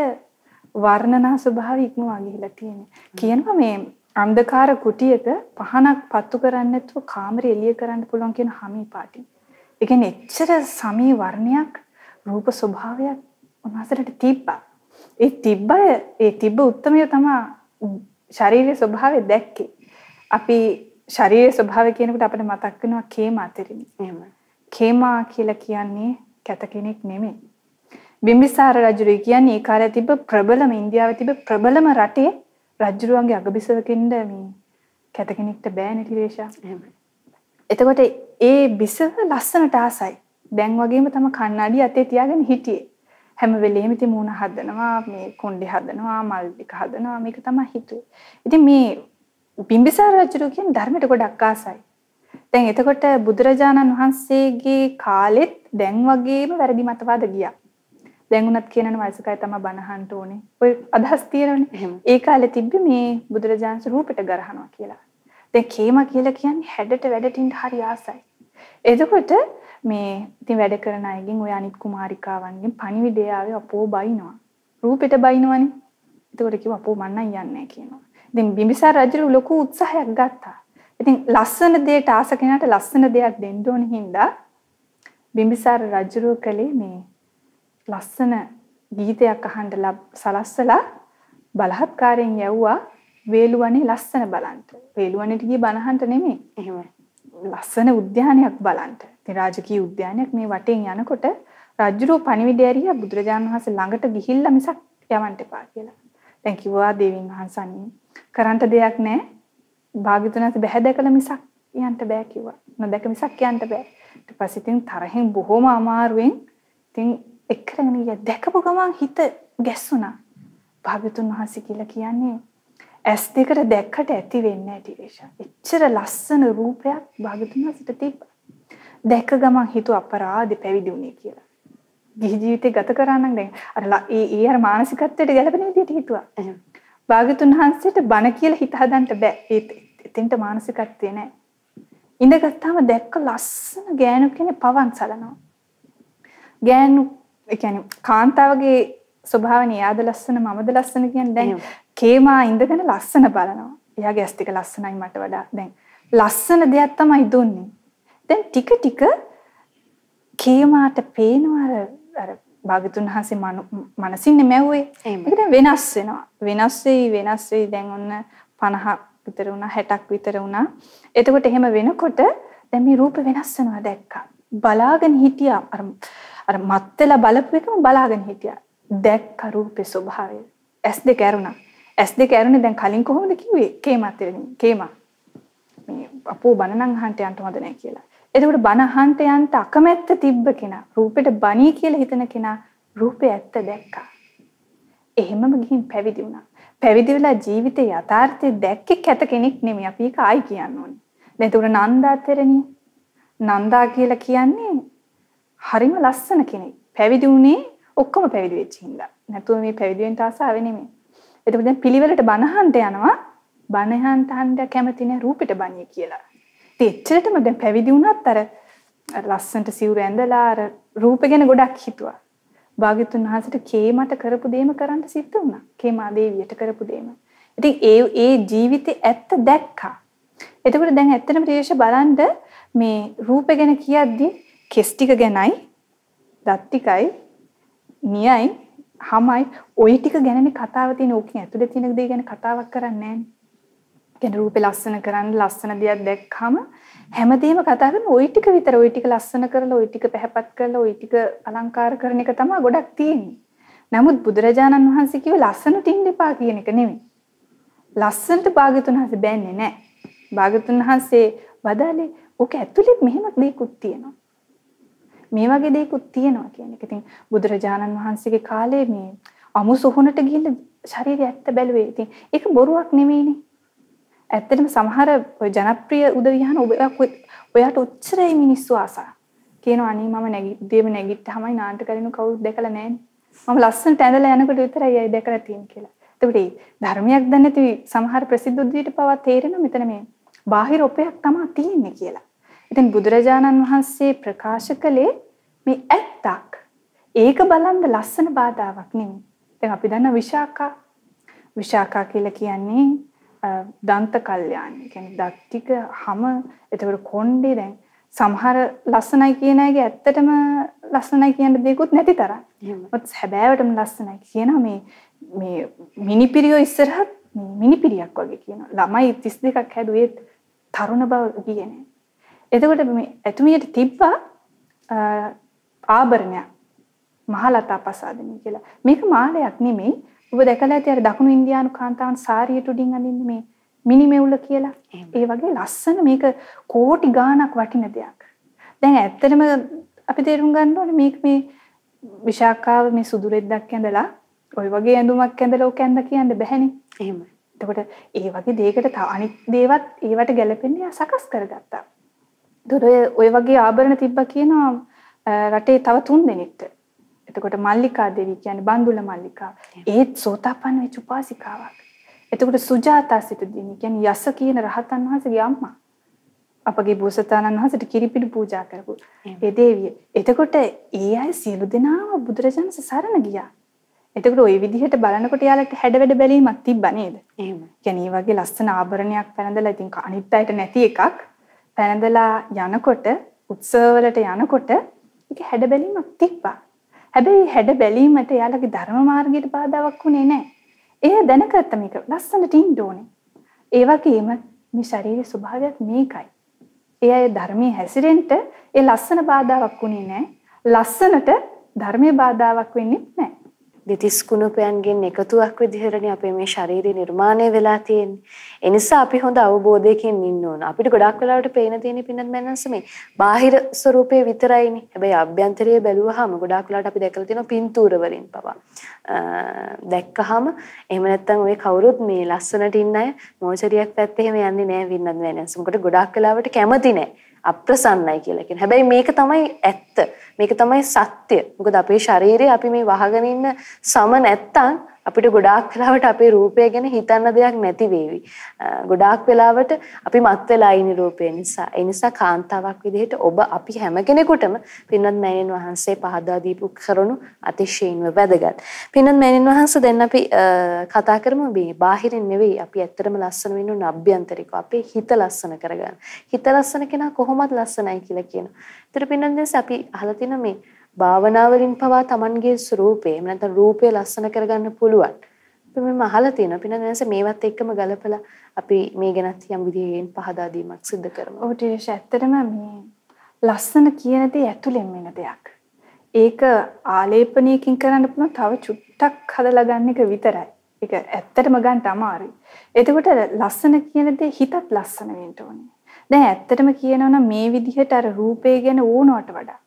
වර්ණනා ස්වභාවය ඉක්මවා ගිහිලා තියෙනවා. කියනවා මේ අන්ධකාර කුටියක පහනක් පත්තු කරන්නේ නැතුව කාමරේ එළිය කරන්න පුළුවන් කියන හමී පාටි. ඒ කියන්නේ එච්චර සමී වර්ණයක් රූප ස්වභාවයක් උන්වහන්සේට තිබ්බා. ඒ තිබ්බ ඒ තිබ්බ උත්තරමය තමයි ශාරීරික ස්වභාවය දැක්කේ. අපි ශාරීරික ස්වභාවය කියනකොට අපිට මතක් වෙනවා කේමා තෙරිනි. එහෙම. කේමා කියලා කියන්නේ කැත කෙනෙක් නෙමෙයි. බිම්බිසාර රජුරි කියන්නේ ඒ කාලේ තිබ්බ ප්‍රබලම ඉන්දියාවේ තිබ්බ ප්‍රබලම රටේ රජුරුවන්ගේ අගබිසවකින්ද මේ කැත කෙනෙක්ට බෑනේ ටිරේෂා. එතකොට ඒ බිසව ලස්සනට ආසයි. දැන් වගේම තම කණ්ණාඩි අතේ තියාගෙන හිටියේ. හැම වෙලෙම ඉතින් මූණ හදනවා, මේ කොණ්ඩේ හදනවා, මල් ටික හදනවා මේක තමයි හිතුවේ. ඉතින් මේ බිම්බිසාර රජුරු කියන ධර්මයට ගොඩක් ආසයි. දැන් එතකොට බුදුරජාණන් වහන්සේගේ කාලෙත් දැන් වගේම වැරදි මතවාද ගියා. දැන් උනත් කියනන වයසකයි තමයි බනහන්න ඕනේ. ඔය අදහස් තියෙනවනේ. ඒ කාලේ තිබ්බේ මේ බුදුරජාණන් රූපෙට ගරහනවා කියලා. දැන් කේම කියලා කියන්නේ හැඩට වැඩටින් හරි ආසයි. එතකොට මේ ඉතින් වැඩ කරන අයගෙන් ඔය අනිත් කුමාරිකාවන්ගෙන් පණිවිඩය ආවේ අපෝ බයිනවා. රූපෙට බයිනවනේ. එතකොට කිව්වා අපෝ මන්නම් යන්නේ කියනවා. ඉතින් බිම්බිසාර රජු ලොකු උත්සාහයක් ගත්තා. ඉතින් ලස්සන දෙයට ආස කෙනාට ලස්සන දෙයක් දෙන්න ඕන හින්දා බිම්බිසාර රජු කලේ මේ ලස්සන ගීතයක් අහන්න සලස්සලා බලහත්කාරයෙන් යවුවා වේලුවනේ ලස්සන බලන්ට. වේලුවනේට ගියේ බනහන්ට නෙමෙයි. එහෙම. ලස්සන උද්‍යානයක් බලන්ට. ඉතින් රාජකීය උද්‍යානයක් මේ වටෙන් යනකොට රජුරෝ පණිවිඩය ඇරියා බුදුරජාණන් වහන්සේ ළඟට ගිහිල්ලා මිසක් යවන්න එපා කියලා. දැන් කිව්වා දේවින් වහන්සන්නේ කරන්ට දෙයක් නැහැ. භාග්‍යතුන්ස බැහැ දැකලා මිසක් යන්න බෑ කිව්වා. නොදැක මිසක් යන්න බෑ. ඊට පස්සේ ඉතින් තරහෙන් බොහොම අමාරුවෙන් ඉතින් එක්කරගෙන ගියා දැකපු ගමන් හිත ගැස්සුණා. භාග්‍යතුන් වහන්සේ කියලා කියන්නේ ඇස් දෙකට දැක්කට ඇති වෙන්නේ නැති වේශා. එච්චර ලස්සන රූපයක් භාග්‍යතුන් වහන්සේට තිබ්බා. දැක්ක ගමන් හිතුව අපරාධ පැවිදි වුණේ කියලා. ගිහි ජීවිතේ ගත කරා නම් දැන් අර ඒ ඒ අර මානසිකත්වයට ගැලපෙන විදිහට හිතුවා. භාග්‍යතුන් වහන්සේට බණ කියලා හිත හදන්න බෑ. ඒ එතෙන්ට මානසිකත්වේ නැහැ. ඉඳගත්තාම දැක්ක ලස්සන ගෑනු කෙනෙක් පවන් සලනවා. ගෑනු ඒ කියන්නේ කාන්තාවගේ ස්වභාවනේ යාද ලස්සන මමද ලස්සන කියන්නේ දැන් කේමා ඉඳගෙන ලස්සන බලනවා. එයාගේ ඇස් ටික ලස්සනයි මට වඩා. දැන් ලස්සන දෙයක් තමයි දුන්නේ. දැන් ටික ටික කේමාට පේනවා අර භාගතුන් හසේ මනසින් මැව්වේ. ඒක දැන් වෙනස් වෙනවා. වෙනස් වෙයි වෙනස් වෙයි දැන් ඔන්න 50 විතර වුණා 60ක් විතර වුණා. එතකොට එහෙම වෙනකොට දැන් මේ රූප වෙනස් වෙනවා දැක්කා. බලාගෙන හිටියා අර අර මත් වෙලා බලපු එකම බලාගෙන හිටියා. දැක්ක රූපේ ස්වභාවය. ඇස් දෙක ඇරුණා. ඇස් දෙක ඇරුණේ දැන් කලින් කොහොමද කිව්වේ? කේමත් කේමා. මේ අපෝ බන නම් අහන්න යන්න හොඳ නැහැ කියලා. එතකොට බන අහන්න යන්න අකමැත්ත තිබ්බ කෙනා රූපෙට බණී කියලා හිතන කෙනා රූපේ ඇත්ත දැක්කා. එහෙමම ගිහින් පැවිදි වුණා. පැවිදි වෙලා ජීවිතේ යථාර්ථය දැක්කේ කැත කෙනෙක් නෙමෙයි. අපි ඒක ආයි කියන්න ඕනේ. දැන් එතකොට නන්දා තෙරණිය. නන්දා කියලා කියන්නේ හරිම ලස්සන කෙනෙක්. පැවිදි වුණේ ඔක්කොම පැවිදි වෙච්ච හින්දා. නැතුව මේ පැවිදි වෙන්න ආසාවෙ නෙමෙයි. එතකොට දැන් පිළිවෙලට බණහන්ට යනවා. බණහන්ට හන්ද කැමති නෑ රූපෙට බණිය කියලා. ඉතින් එච්චරටම දැන් පැවිදි වුණත් අර ලස්සන්ට සිවුර ඇඳලා අර රූප ගැන ගොඩක් හිතුවා. භාග්‍යතුන් වහන්සේට කේමට කරපු දේම කරන්න සිද්ධ වුණා. කේමා දේවියට කරපු දේම. ඉතින් ඒ ඒ ජීවිතේ ඇත්ත දැක්කා. එතකොට දැන් ඇත්තටම ත්‍රිේෂ බලන්න මේ රූප ගැන කියද්දි කෙස් ටික ගැනයි දත් ටිකයි නියයි හමයි ওই ටික ගැන මේ කතාව තියෙන ඕකෙන් ඇතුලේ තියෙන දේ ගැන කතාවක් කරන්නේ නැහැ. කියන්නේ රූපේ ලස්සන කරන්න ලස්සන දෙයක් දැක්කම හැමදේම කතා කරන ওই ටික විතර ওই ටික ලස්සන කරලා ওই ටික පැහැපත් කරලා ওই ටික අලංකාර කරන එක තමයි ගොඩක් තියෙන්නේ. නමුත් බුදුරජාණන් වහන්සේ කිව්වේ ලස්සනට ඉන්න එපා කියන එක නෙමෙයි. ලස්සනට භාග්‍යතුන් වහන්සේ බෑන්නේ නැහැ. භාග්‍යතුන් වහන්සේ වදාලේ ඕක ඇතුළේ මෙහෙම දෙයක්ත් තියෙනවා. මේ වගේ දෙයක්ත් තියෙනවා කියන එක. ඉතින් බුදුරජාණන් වහන්සේගේ කාලේ මේ අමු සොහොනට ගිහිල්ලා ශරීරය ඇත්ත බැලුවේ. ඉතින් ඒක බොරුවක් නෙමෙයිනේ. ඇත්තටම සමහර ඔය ජනප්‍රිය උදවියහන ඔබ ඔයාට උච්චරයි මිනිස්සු ආසා. කියනවා අනේ මම නැගි උදේම නැගිට්ටාමයි නාට්‍ය කරිනු කවුරුත් දැකලා නැහැනේ. මම ලස්සනට ඇඳලා යනකොට විතරයි අය දැකලා තියෙන්නේ කියලා. එතකොට ධර්මයක් දන්නේ නැති සමහර ප්‍රසිද්ධ උද්දීට පවා තේරෙන මෙතන මේ බාහිර ඔපයක් තමයි තියෙන්නේ කියලා. ඉතින් බුදුරජාණන් වහන්සේ ප්‍රකාශ කළේ මේ ඇත්තක්. ඒක බලන්න ලස්සන බාධාවක් නෙමෙයි. දැන් අපි දන්න විශාකා විශාකා කියලා කියන්නේ දන්ත කල්යාණි. කියන්නේ දත් ටික හැම එතකොට කොණ්ඩේ දැන් සමහර ලස්සනයි කියන අයගේ ඇත්තටම ලස්සනයි කියන දේකුත් නැති තරම්. එහෙමත් හැබෑවටම ලස්සනයි කියනවා මේ මේ මිනිපිරියෝ ඉස්සරහත් මිනිපිරියක් වගේ කියනවා. ළමයි 32ක් හැදුවේ තරුණ බව කියන්නේ. එතකොට මේ එතුමියට තිබ්බා ආභරණයක් මහලතා පසාදනී කියලා. මේක මාලයක් නෙමෙයි. ඔබ දැකලා ඇති අර දකුණු ඉන්දියානු කාන්තාවන් සාරියට උඩින් අඳින්නේ මේ මිනි මෙවුල කියලා. ඒ වගේ ලස්සන මේක කෝටි ගාණක් වටින දෙයක්. දැන් ඇත්තටම අපි තේරුම් ගන්න ඕනේ මේක මේ විශාකාව මේ සුදු රෙද්දක් ඇඳලා ওই වගේ ඇඳුමක් ඇඳලා ඔක ඇඳ කියන්න බැහැනේ. එහෙමයි. එතකොට ඒ වගේ දෙයකට අනිත් දේවත් ඒවට ගැලපෙන්නේ සකස් කරගත්තා. එතකොට ඔය වගේ ආභරණ තිබ්බා කියනවා රටේ තව තුන් දෙනෙක්ට. එතකොට මල්ලිකා දෙවි කියන්නේ බන්දුල මල්ලිකා. ඒත් සෝතාපන්න වෙච්ච උපාසිකාවක්. එතකොට සුජාතා සිට දිනි කියන්නේ යස කියන රහතන් වහන්සේගේ අම්මා. අපගේ බෝසතාණන් වහන්සේට කිරිපිඩි පූජා කරපු ඒ දේවිය. එතකොට ඒ අය සියලු දෙනාම බුදුරජාණන් සරණ ගියා. එතකොට ওই විදිහට බලනකොට යාලට හැඩවැඩ බැලීමක් තිබ්බා නේද? එහෙම. කියන්නේ මේ වගේ ලස්සන ආභරණයක් පැනදලා ඉතින් අනිත් අයට නැති එකක් පැනදලා යනකොට උත්සවවලට යනකොට ඒක හැඩ බැලීමක් තිබ්බා. හැබැයි හැඩ බැලීමට යාලගේ ධර්ම මාර්ගයට බාධාවක් වුණේ නැහැ. එයා දැනගත්ත මේක ලස්සනට ඉන්න ඕනේ. ඒ වගේම මේ ශරීරයේ ස්වභාවයත් මේකයි. ඒ අය ධර්මයේ හැසිරෙන්න ඒ ලස්සන බාධාවක් වුණේ නැහැ. ලස්සනට ධර්මයේ බාධාවක් වෙන්නේ නැහැ. දෙතිස් කුණපයන්ගෙන් එකතුවක් විදිහටනේ අපේ මේ ශාරීරික නිර්මාණය වෙලා තියෙන්නේ. ඒ නිසා අපි හොඳ අවබෝධයකින් ඉන්න ඕන. අපිට ගොඩක් වෙලාවට පේන තියෙන පින්නත් මනස මේ බාහිර ස්වરૂපේ විතරයිනේ. හැබැයි අභ්‍යන්තරය බැලුවහම ගොඩක් වෙලාවට අපි දැකලා තියෙනවා පින්තූර වලින් පවා. දැක්කහම එහෙම නැත්නම් ඔය කවුරුත් මේ ලස්සනට ඉන්න අය මොචරියක් පැත්තේ එහෙම යන්නේ නැහැ පින්නත් මනස. මොකද ගොඩක් වෙලාවට කැමති නැහැ. අප්‍රසන්නයි කියලා කියන. හැබැයි මේක තමයි ඇත්ත. මේක තමයි සත්‍ය. මොකද අපේ ශරීරය අපි මේ වහගෙන ඉන්න සම නැත්තම් අපිට ගොඩාක් වෙලාවට අපේ රූපය ගැන හිතන්න දෙයක් නැති වේවි. ගොඩාක් වෙලාවට අපි මත් වෙලා ඉන රූපය නිසා. ඒ නිසා කාන්තාවක් විදිහට ඔබ අපි හැම කෙනෙකුටම පින්වත් මෑණියන් වහන්සේ පහදා දීපු කරුණු අතිශයින්ම වැදගත්. පින්වත් මෑණියන් වහන්සේ දැන් අපි කතා කරමු මේ බාහිරින් නෙවෙයි අපි ඇත්තටම ලස්සන වෙන්න ඕන අභ්‍යන්තරිකව. අපේ හිත ලස්සන කරගන්න. හිත ලස්සන කෙනා කොහොමද ලස්සනයි කියලා කියනවා. ඒතර පින්වත් අපි අහලා තියෙන මේ භාවනාවලින් පවා Tamanගේ ස්වરૂපේ එහෙම නැත්නම් රූපය ලස්සන කරගන්න පුළුවන්. අපි මෙම අහලා තියෙනවා. පින දැනස මේවත් එක්කම ගලපලා අපි මේ ගැනත් යම් විදිහකින් පහදා දීමක් සිදු කරමු. ඔව් ටිකක් ඇත්තටම මේ ලස්සන කියන දේ ඇතුළෙන් වෙන දෙයක්. ඒක ආලේපනයකින් කරන්න පුළුවන් තව චුට්ටක් හදලා ගන්න එක විතරයි. ඒක ඇත්තටම ගන්න අමාරුයි. එතකොට ලස්සන කියන දේ හිතත් ලස්සන වෙන්න ඕනේ. දැන් ඇත්තටම කියනවනම් මේ විදිහට අර රූපේ ගැන ඕනවට වඩා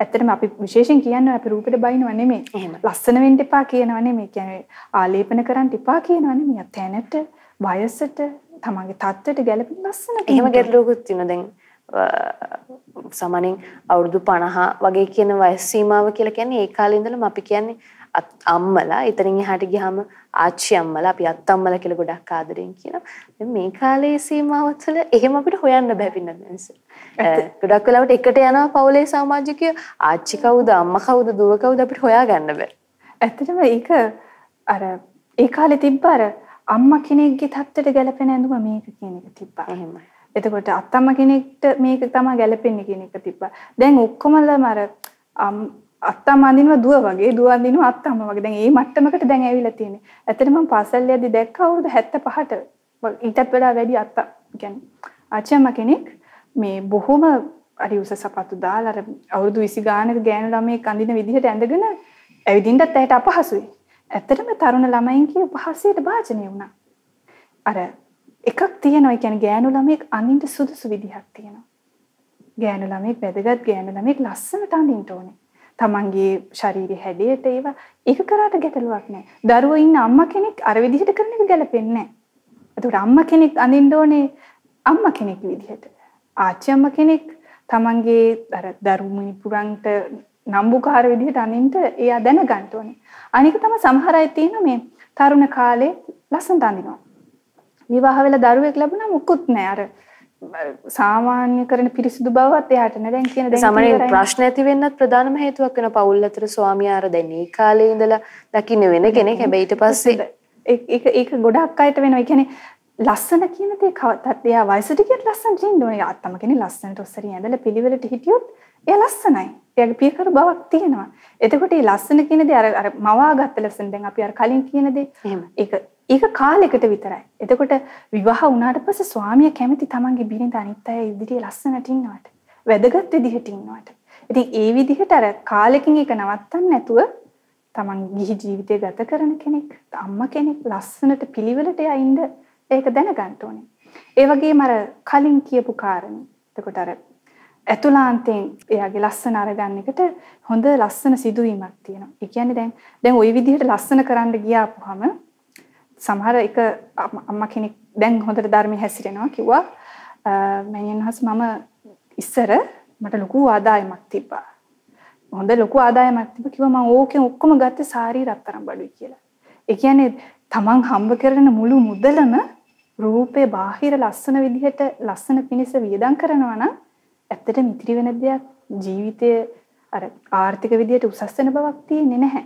ඇත්තටම අපි විශේෂයෙන් කියන්නේ අපි රූපෙට බයිනව නෙමෙයි. ලස්සන වෙන්න එපා කියනව නෙමෙයි. කියන්නේ ආලේපන කරන්න එපා කියනව නෙමෙයි. තැනට, වයසට, තමන්ගේ තත්ත්වයට ගැළපෙන ලස්සන එහෙම ගැටලුවකුත් තියෙනවා. දැන් සාමාන්‍යයෙන් අවුරුදු 50 වගේ කියන වයස් සීමාව කියලා කියන්නේ ඒ කාලේ ඉඳලම අපි කියන්නේ අම්මලා එතනින් එහාට ගියාම ආච්චි අම්මලා අපි අත්තම්මලා කියලා ගොඩක් ආදරෙන් කියනවා. දැන් මේ කාලේ සීමාව තුළ එහෙම අපිට හොයන්න බෑ පින්නත්. ගොඩක් වෙලාවට එකට යනවා පවුලේ සමාජිකයෝ ආච්චි කවුද අම්මා කවුද දුව කවුද අපිට හොයාගන්න බෑ. ඇත්තටම ඒක අර ඒ කාලේ තිබ්බ අර අම්මා කෙනෙක්ගේ තත්ත්වයට ගැලපෙන ඇඳුම මේක කියන එක තිබ්බා. එහෙමයි. එතකොට අත්තම්මා කෙනෙක්ට මේක තමයි ගැලපෙන්නේ කියන එක තිබ්බා. දැන් ඔක්කොමලම අර අත්තම්මා අඳිනවා දුව වගේ දුව අඳිනවා අත්තම්මා වගේ. දැන් මේ මට්ටමකට දැන් ඇවිල්ලා තියෙන්නේ. ඇත්තටම මම පාසල් යද්දි දැක්ක අවුරුදු 75ට ඊටත් වඩා වැඩි අත්තා කියන්නේ ආච්චිම්මා කෙනෙක් මේ බොහොම අරි උස සපත්තු දාලා අර අවුරුදු 20 ගානක ගෑනු ළමයෙක් අඳින විදිහට ඇඳගෙන ඇවිදින්නත් ඇයට අපහසුයි. ඇත්තටම තරුණ ළමයින් කිය පහසෙට භාජනය වුණා. අර එකක් තියෙනවා. ඒ කියන්නේ ගෑනු ළමයෙක් අඳින්න සුදුසු විදිහක් තියෙනවා. ගෑනු ළමයෙක් වැදගත් ගෑනු ළමයෙක් ලස්සනට අඳින්න ඕනේ. තමන්ගේ ශාරීරික හැඩයට ඒවා ඒක කරාට ගැටලුවක් නැහැ. දරුවෝ ඉන්න අම්මා කෙනෙක් අර විදිහට කරන එක ගැලපෙන්නේ නැහැ. ඒකට අම්මා කෙනෙක් අඳින්න ඕනේ අම්මා කෙනෙක් විදිහට. ආච්චි අම්මා කෙනෙක් තමන්ගේ අර දරුමුනි පුරන්ට නම්බුකාර විදිහට අනින්ට එයා දැනගන්න ඕනේ. අනික තමයි සමහර අය තියෙන මේ තරුණ කාලේ ලස්සනට අඳිනවා. විවාහ වෙලා දරුවෙක් ලැබුණා මුකුත් නෑ අර සාමාන්‍ය කරන පිරිසිදු බවවත් එයාට නෑ දැන් කියන දැන් සාමාන්‍යයෙන් ප්‍රශ්න ඇති වෙන්නත් ප්‍රධානම හේතුවක් වෙන පවුල් අතර ස්වාමියා අර දැන් මේ කාලේ ඉඳලා දකින්න වෙන කෙනෙක් හැබැයි ඊට පස්සේ ඒක ඒක ගොඩක් අයට වෙනවා. ඒ කියන්නේ ලස්සන කියන දේ කවදත් එයා වයසට ගියත් ලස්සනට ඉන්න ඕනේ. අත්තම කෙනෙක් ලස්සනට ඔස්සරිය ඇඳලා පිළිවෙලට හිටියොත් එයා ලස්සනයි. එයාගේ පියකර බවක් තියෙනවා. එතකොට මේ ලස්සන කියන දේ අර අර මවාගත්ත ලස්සන දැන් අපි අර කලින් කියන දේ ඒක ඒක කාලයකට විතරයි. එතකොට විවාහ වුණාට පස්සේ ස්වාමියා කැමති තමන්ගේ බිරිඳ අනිත් අය ඉදිරියේ ලස්සනට ඉන්නවට. වැදගත් විදිහට ඉන්නවට. ඉතින් ඒ විදිහට අර කාලෙකින් ඒක නවත්තන්න නැතුව තමන් ගිහි ජීවිතය ගත කරන කෙනෙක්, අම්මා කෙනෙක් ලස්සනට පිළිවෙලට යා ඉන්න ඒක දැනගන්න ඕනේ. ඒ වගේම අර කලින් කියපු කාරණේ. එතකොට අර ඇතුළාන්තයෙන් එයාගේ ලස්සන අරගන්න එකට හොඳ ලස්සන සිදුවීමක් තියෙනවා. ඒ කියන්නේ දැන් දැන් ওই විදිහට ලස්සන කරන්න ගියාපුවම සමහර එක අම්මා කෙනෙක් දැන් හොඳට ධර්මයේ හැසිරෙනවා කිව්වා මෑණියන්හස් මම ඉස්සර මට ලොකු ආදායමක් තිබ්බා. හොඳ ලොකු ආදායමක් තිබ්බ කිව්වා මම ඕකෙන් ඔක්කොම ගත්තේ සාරී රත්තරන් බඩුයි කියලා. ඒ කියන්නේ තමන් හම්බ කරන මුළු මුදලම රූපේ බාහිර ලස්සන විදිහට ලස්සන පිණිස වියදම් කරනවා නම් ඇත්තට මිත්‍රි වෙන දෙයක් ජීවිතයේ අර ආර්ථික විදිහට උසස් වෙන බවක් තියෙන්නේ නැහැ.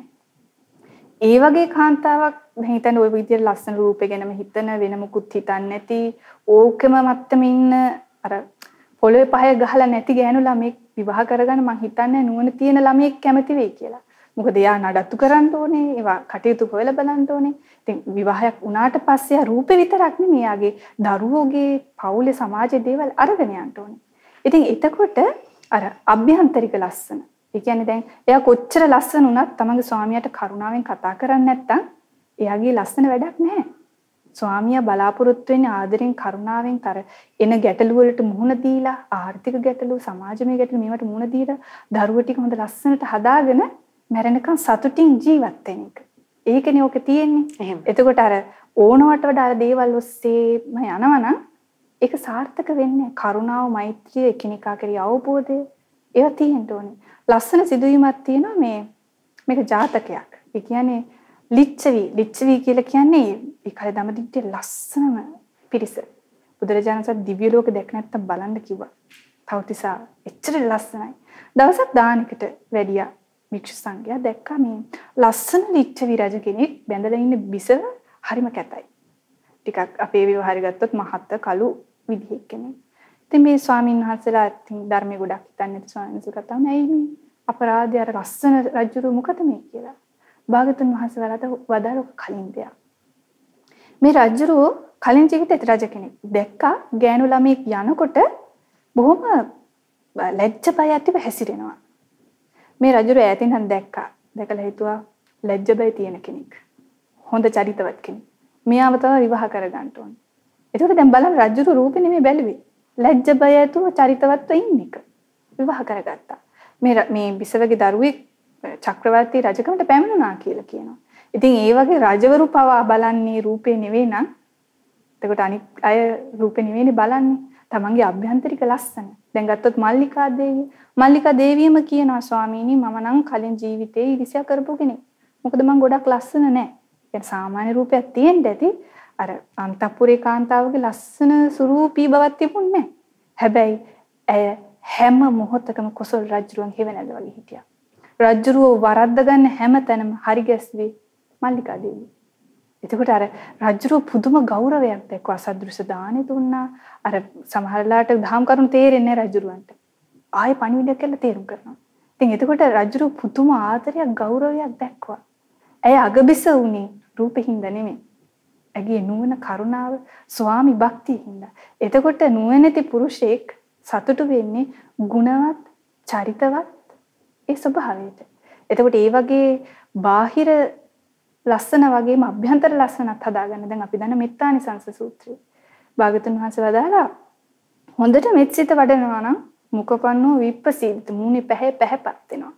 ඒ වගේ කාන්තාවක් මම හිතන්නේ ওই විදිහට ලස්සන රූපේ ගැනම හිතන වෙන මුකුත් හිතන්නේ නැති ඕකම මත්තම ඉන්න අර පොළවේ පහය ගහලා නැති ගෑනු ළමෙක් විවාහ කරගන්න මං හිතන්නේ නුවණ තියෙන ළමෙක් කැමති වෙයි කියලා. මොකද එයා නඩත්තු කරන්න ඕනේ, ඒවා කටයුතු හොයලා බලන්න ඕනේ. ඉතින් විවාහයක් වුණාට පස්සේ ආ රූපේ විතරක් නෙමෙයි යාගේ දරුවෝගේ පවුලේ සමාජයේ දේවල් අරගෙන යන්න ඕනේ. ඉතින් එතකොට අර අභ්‍යන්තරික ලස්සන. ඒ කියන්නේ දැන් එයා කොච්චර ලස්සන වුණත් තමන්ගේ ස්වාමියාට කරුණාවෙන් කතා කරන්නේ නැත්නම් එයාගේ ලස්සන වැඩක් නැහැ. ස්වාමියා බලාපොරොත්තු වෙන්නේ ආදරෙන් කරුණාවෙන් තර එන ගැටලු වලට මුහුණ දීලා ආර්ථික ගැටලු සමාජමය ගැටලු මේවට මුහුණ දීලා දරුවෝ ටික හොඳ ලස්සනට හදාගෙන මැරෙනකන් සතුටින් ජීවත් වෙන එක. ඒකනේ ඕක තියෙන්නේ. එතකොට අර ඕනවට වඩා අර දේවල් ඔස්සේම යනවනම් ඒක සාර්ථක වෙන්නේ කරුණාව මෛත්‍රිය එකිනෙකා කෙරෙහි අවබෝධය ඒවා තියෙන්න ඕනේ. ලස්සන සිදුවීමක් තියෙනවා මේ මේක ජාතකයක්. ඒ කියන්නේ ලිච්ඡවි ලිච්ඡවි කියලා කියන්නේ ඒ කාලේ දඹදිට්ඨිය ලස්සනම පිරිස. බුදුරජාණන් වහන්සේ දිව්‍ය ලෝක දැක නැත්තම් බලන්න කිව්වා. තවතිසා එච්චර ලස්සනයි. දවසක් දානකට වැඩියා භික්ෂු සංඝයා දැක්කා මේ ලස්සන ලිච්ඡවි රජ කෙනෙක් බැඳලා ඉන්න බිසව හරිම කැතයි. ටිකක් අපේ විවහාරය ගත්තොත් මහත්ත කළු විදිහේ කෙනෙක්. ඉතින් මේ ස්වාමීන් වහන්සේලා ඉතින් ධර්මයේ ගොඩක් හිතන්නේ නැති ස්වාමීන් වහන්සේ කතා මේ මේ අපරාධය අර ලස්සන රජුරු මොකද මේ කියලා. භාගතුන් වහන්සේ වලට වදාළ කලින් දෙයක්. මේ රජුරු කලින් ජීවිතේ රජ කෙනෙක් දැක්කා ගෑනු ළමෙක් යනකොට බොහොම ලැජ්ජ බය ඇතිව හැසිරෙනවා. මේ රජුර ඈතින් හන් දැක්කා. දැකලා හිතුවා ලැජ්ජ බය තියෙන කෙනෙක්. හොඳ චරිතවත් කෙනෙක්. මෙයාව තමයි විවාහ කරගන්න ඕනේ. ඒකට දැන් බලන්න රජුරු රූපේ නෙමෙයි බැලුවේ. ලැජ්ජ බය ඇතුව චරිතවත්ව ඉන්න එක. විවාහ කරගත්තා. මේ මේ බිසවගේ දරුවෙක් චක්‍රවර්ති රජකමට පැමිණුණා කියලා කියනවා. ඉතින් ඒ වගේ රජවරු පවා බලන්නේ රූපේ නෙවෙයි නම් එතකොට අනිත් අය රූපේ නෙවෙයිනේ බලන්නේ. තමන්ගේ අභ්‍යන්තරික ලස්සන. දැන් ගත්තොත් මල්ලිකා දේවිය. මල්ලිකා දේවියම කියනවා ස්වාමීනි මම නම් කලින් ජීවිතේ ඉරිසියා කරපු කෙනෙක්. මොකද මම ගොඩක් ලස්සන නෑ. يعني සාමාන්‍ය රූපයක් තියෙන්න ඇති. අර අන්තපුරේ කාන්තාවගේ ලස්සන සුරූපී බවක් තිබුණේ නෑ. හැබැයි ඇය හැම මොහොතකම කොසල් රජුරුවන් හිවෙනද වගේ හිටියා. රජුරුව වරද්ද ගන්න හැම තැනම හරි ගැස්වි මල්ලිකා දේවිය. එතකොට අර රජුරුව පුදුම ගෞරවයක් දැක්වා අසද්දෘශ දානෙ දුන්නා. අර සමහරලාට දහම් කරුණු තේරෙන්නේ රජුරුවන්ට. ආයේ පණිවිඩයක් කියලා තේරුම් කරනවා. ඉතින් එතකොට රජුරුව පුදුම ආදරයක් ගෞරවයක් දැක්වා. ඇය අගබිස වුණේ රූපෙහිඳ නෙමෙයි. ඇගේ නුවණ කරුණාව ස්වාමි භක්තියින්ද. එතකොට නුවණැති පුරුෂයෙක් සතුටු වෙන්නේ ගුණවත් චරිතවත් ඒ ස්වභාවයට. එතකොට ඒ වගේ බාහිර ලස්සන වගේම අභ්‍යන්තර ලස්සනත් හදාගන්න දැන් අපි දන්න මෙත්තානිසංස සූත්‍රය. භාගතුන් වහන්සේ වදාලා හොඳට මෙත්සිත වඩනවා නම් මුකපන්නෝ විප්පසීත මූණේ පැහැ පැහැපත් වෙනවා.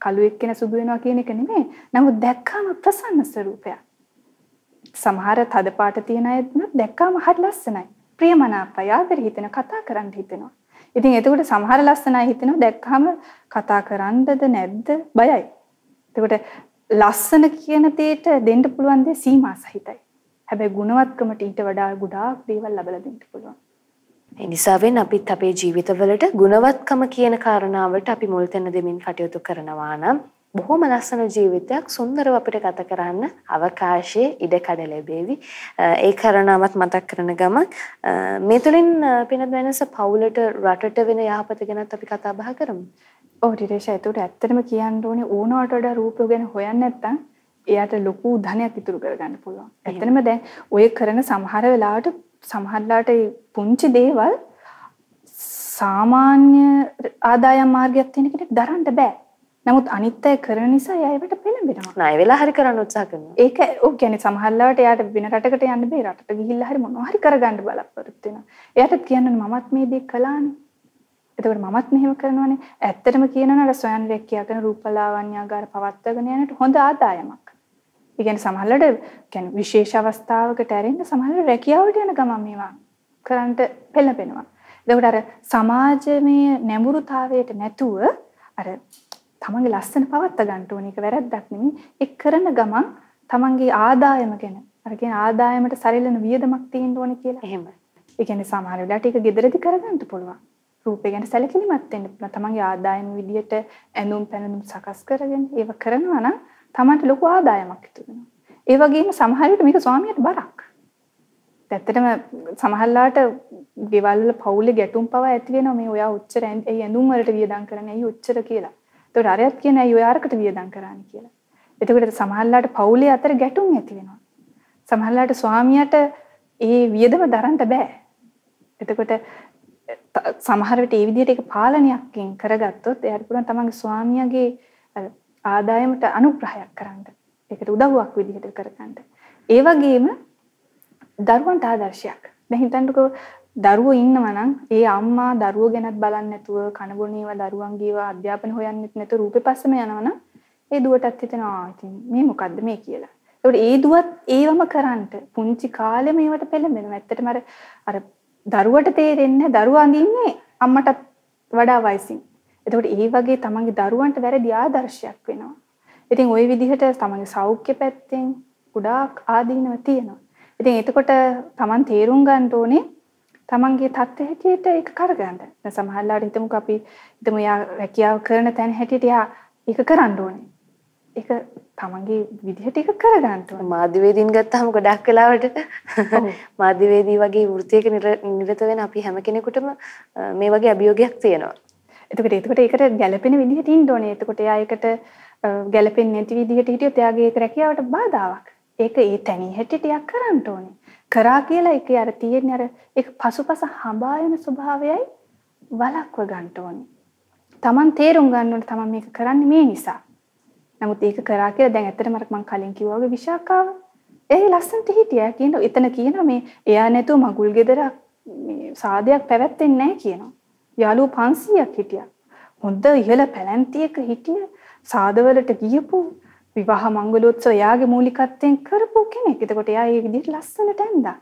කළු එක්කෙන සුදු වෙනවා කියන එක නෙමෙයි. නමුත් දැක්කම ප්‍රසන්න ස්වරූපයක්. සමහර තද පාට තියෙන අය දැක්කම හරි ලස්සනයි. ප්‍රියමනාපය ආදර හිතෙන කතා කරන්න හිතෙනවා. ඉතින් එතකොට සමහර ලස්සනයි හිතෙනවා දැක්කම කතා කරන්නද නැද්ද බයයි. එතකොට ලස්සන කියන දෙයට දෙන්න පුළුවන් දේ සීමා සහිතයි. හැබැයි ගුණවත්කමට ඊට වඩා ගොඩාක් දේවල් ලබලා දෙන්න පුළුවන්. ඒ නිසාවෙන් අපිත් අපේ ජීවිතවලට ගුණවත්කම කියන කාරණාවට අපි මුල් තැන දෙමින් කටයුතු කරනවා නම් බොහොම ලස්සන ජීවිතයක් සුන්දරව අපිට ගත කරන්න අවකාශයේ ඉඩකඩ ලැබේවි. ඒ කරනාවත් මතක් කරන ගමන් මේ තුලින් පිනත් වෙනස පවුලට රටට වෙන යහපත ගැනත් අපි කතා බහ කරමු. ඔව් ටිරේෂා ඒකට ඇත්තටම කියන්න ඕනේ ඕනවට වඩා රූපය ගැන හොයන්නේ නැත්නම් එයාට ලොකු ධනයක් ඉතුරු කරගන්න පුළුවන්. ඇත්තටම දැන් ඔය කරන සමහර වෙලාවට සමහරලාට පුංචි දේවල් සාමාන්‍ය ආදායම් මාර්ගයක් තියෙන කෙනෙක් දරන්න බෑ. නමුත් අනිත් අය කරන නිසා එයාට පෙළඹෙනවා. ණය වෙලා හරි කරන්න උත්සාහ කරනවා. ඒක ඔව් කියන්නේ සමහරවිට එයාට වෙන රටකට යන්න බෑ. රටට ගිහිල්ලා හරි මොනවා හරි කරගන්න බලාපොරොත්තු වෙනවා. එයාට කියන්න මමත් මේ දේ කළානේ. එතකොට මමත් මෙහෙම කරනවානේ. ඇත්තටම කියනවා නේද සොයන් රැකියා කරන රූපලාවන්‍යාගාර පවත්වාගෙන යනට හොඳ ආදායමක්. ඒ කියන්නේ සමහරවිට කියන්නේ විශේෂ අවස්ථාවකට ඇරෙන්න සමහරවිට රැකියාවට යන ගමන් මේවා කරන්නට පෙළඹෙනවා. එතකොට අර සමාජමය නැඹුරුතාවයට නැතුව අර තමන්ගේ ලස්සන පවත්ත ගන්න ඕන එක වැරද්දක් නෙමෙයි. ඒ කරන ගමන් තමන්ගේ ආදායම ගැන අර කියන ආදායමට සරිලන වියදමක් තියෙන්න ඕනේ කියලා. එහෙම. ඒ කියන්නේ සමහර වෙලාවට ඒක gederedi කරගන්න පුළුවන්. රූපේ ගැන සැලකිලිමත් වෙන්න පුළුවන්. තමන්ගේ ආදායම විදියට ඇඳුම් පැනඳුම් සකස් කරගෙන ඒව කරනවා නම් තමන්ට ලොකු ආදායමක් ඉතුරු වෙනවා. ඒ වගේම සමහර විට මේක ස්වාමියාට බරක්. ඇත්තටම සමහරලාට ගෙවල් වල පවුලේ ගැටුම් පවා ඇති වෙනවා මේ ඔයා උච්චර ඇයි ඇඳුම් වලට වියදම් කරන්නේ ඇයි උච්චර කියලා. ඒතකොට අරයත් කියන ඇයි ඔය අරකට වියදම් කරන්නේ කියලා. එතකොට සමහරලාට පවුලේ අතර ගැටුම් ඇති වෙනවා. සමහරලාට ස්වාමියාට ඒ වියදම දරන්න බෑ. එතකොට සමහර විට ඒ විදිහට ඒක පාලනයක්කින් කරගත්තොත් එයාට පුළුවන් තමන්ගේ ස්වාමියාගේ ආදායමට අනුග්‍රහයක් කරන්න. ඒකට උදව්වක් විදිහට කරගන්න. ඒ වගේම දරුවන්ට ආදර්ශයක්. දැන් හිතන්නකෝ දරුවෝ ඉන්නවා නම් ඒ අම්මා දරුවෝ ගැනත් බලන්නේ නැතුව කනබොනේව දරුවන්ගේව අධ්‍යාපන හොයන්නෙත් නැතුව රූපේ පස්සම යනවා නම් ඒ දුවටත් හිතෙනවා ඉතින් මේ මොකද්ද මේ කියලා. ඒකට ඒ දුවත් ඒවම කරන්ට පුංචි කාලේ මේවට පෙළඹෙනවා. ඇත්තටම අර අර දරුවට තේරෙන්නේ දරුවා අඳින්නේ අම්මටත් වඩා වයසින්. එතකොට ඒ වගේ තමන්ගේ දරුවන්ට වැරදි ආදර්ශයක් වෙනවා. ඉතින් ওই විදිහට තමන්ගේ සෞඛ්‍ය පැත්තෙන් ගොඩාක් ආදීනව තියෙනවා. ඉතින් එතකොට තමන් තේරුම් ගන්න ඕනේ තමන්ගේ தත්ත්වය හැටියට ඒක කරගන්න. දැන් සමහරවිට හිතමුකෝ අපි හිතමු යා රැකියාව කරන තැන හැටියට යා ඒක කරන්න ඕනේ. ඒක තමන්ගේ විදිහට ඒක කරගන්න ඕනේ. මාධ්‍යවේදීන් ගත්තාම ගොඩක් වෙලාවට මාධ්‍යවේදී වගේ වෘත්තියක නිරත වෙන අපි හැම කෙනෙකුටම මේ වගේ අභියෝගයක් තියෙනවා. එතකොට එතකොට ඒකට ගැළපෙන විදිහට ඉන්න ඕනේ. එතකොට එයා ඒකට ගැළපෙන්නේ නැති විදිහට හිටියොත් එයාගේ ඒක රැකියාවට බාධාවක්. ඒක ඒ තැනින් හැටියට යක් කරන්න ඕනේ. කරා කියලා ඒකේ අර තියෙන්නේ අර ඒක පසුපස හඹා යන ස්වභාවයයි වලක්ව ගන්න ඕනේ. Taman තේරුම් ගන්න ඕනේ Taman මේක කරන්නේ මේ නිසා. නමුත් ඒක කරා කියලා දැන් ඇත්තටම මම කලින් කිව්වා වගේ විශාකාව ඒ ලස්සනට හිටියා කියන එතන කියනවා මේ එයා නැතුව මගුල් ගෙදර මේ සාදයක් පැවැත්වෙන්නේ නැහැ කියනවා. යාළුවෝ 500ක් හිටියා. හොඳ ඉහළ පැලැන්තියක හිටිය සාදවලට ගියපු විවාහ මංගලෝත්සව එයාගේ මූලිකත්වයෙන් කරපු කෙනෙක්. එතකොට එයා ඒ විදිහට ලස්සනට ඇඳා.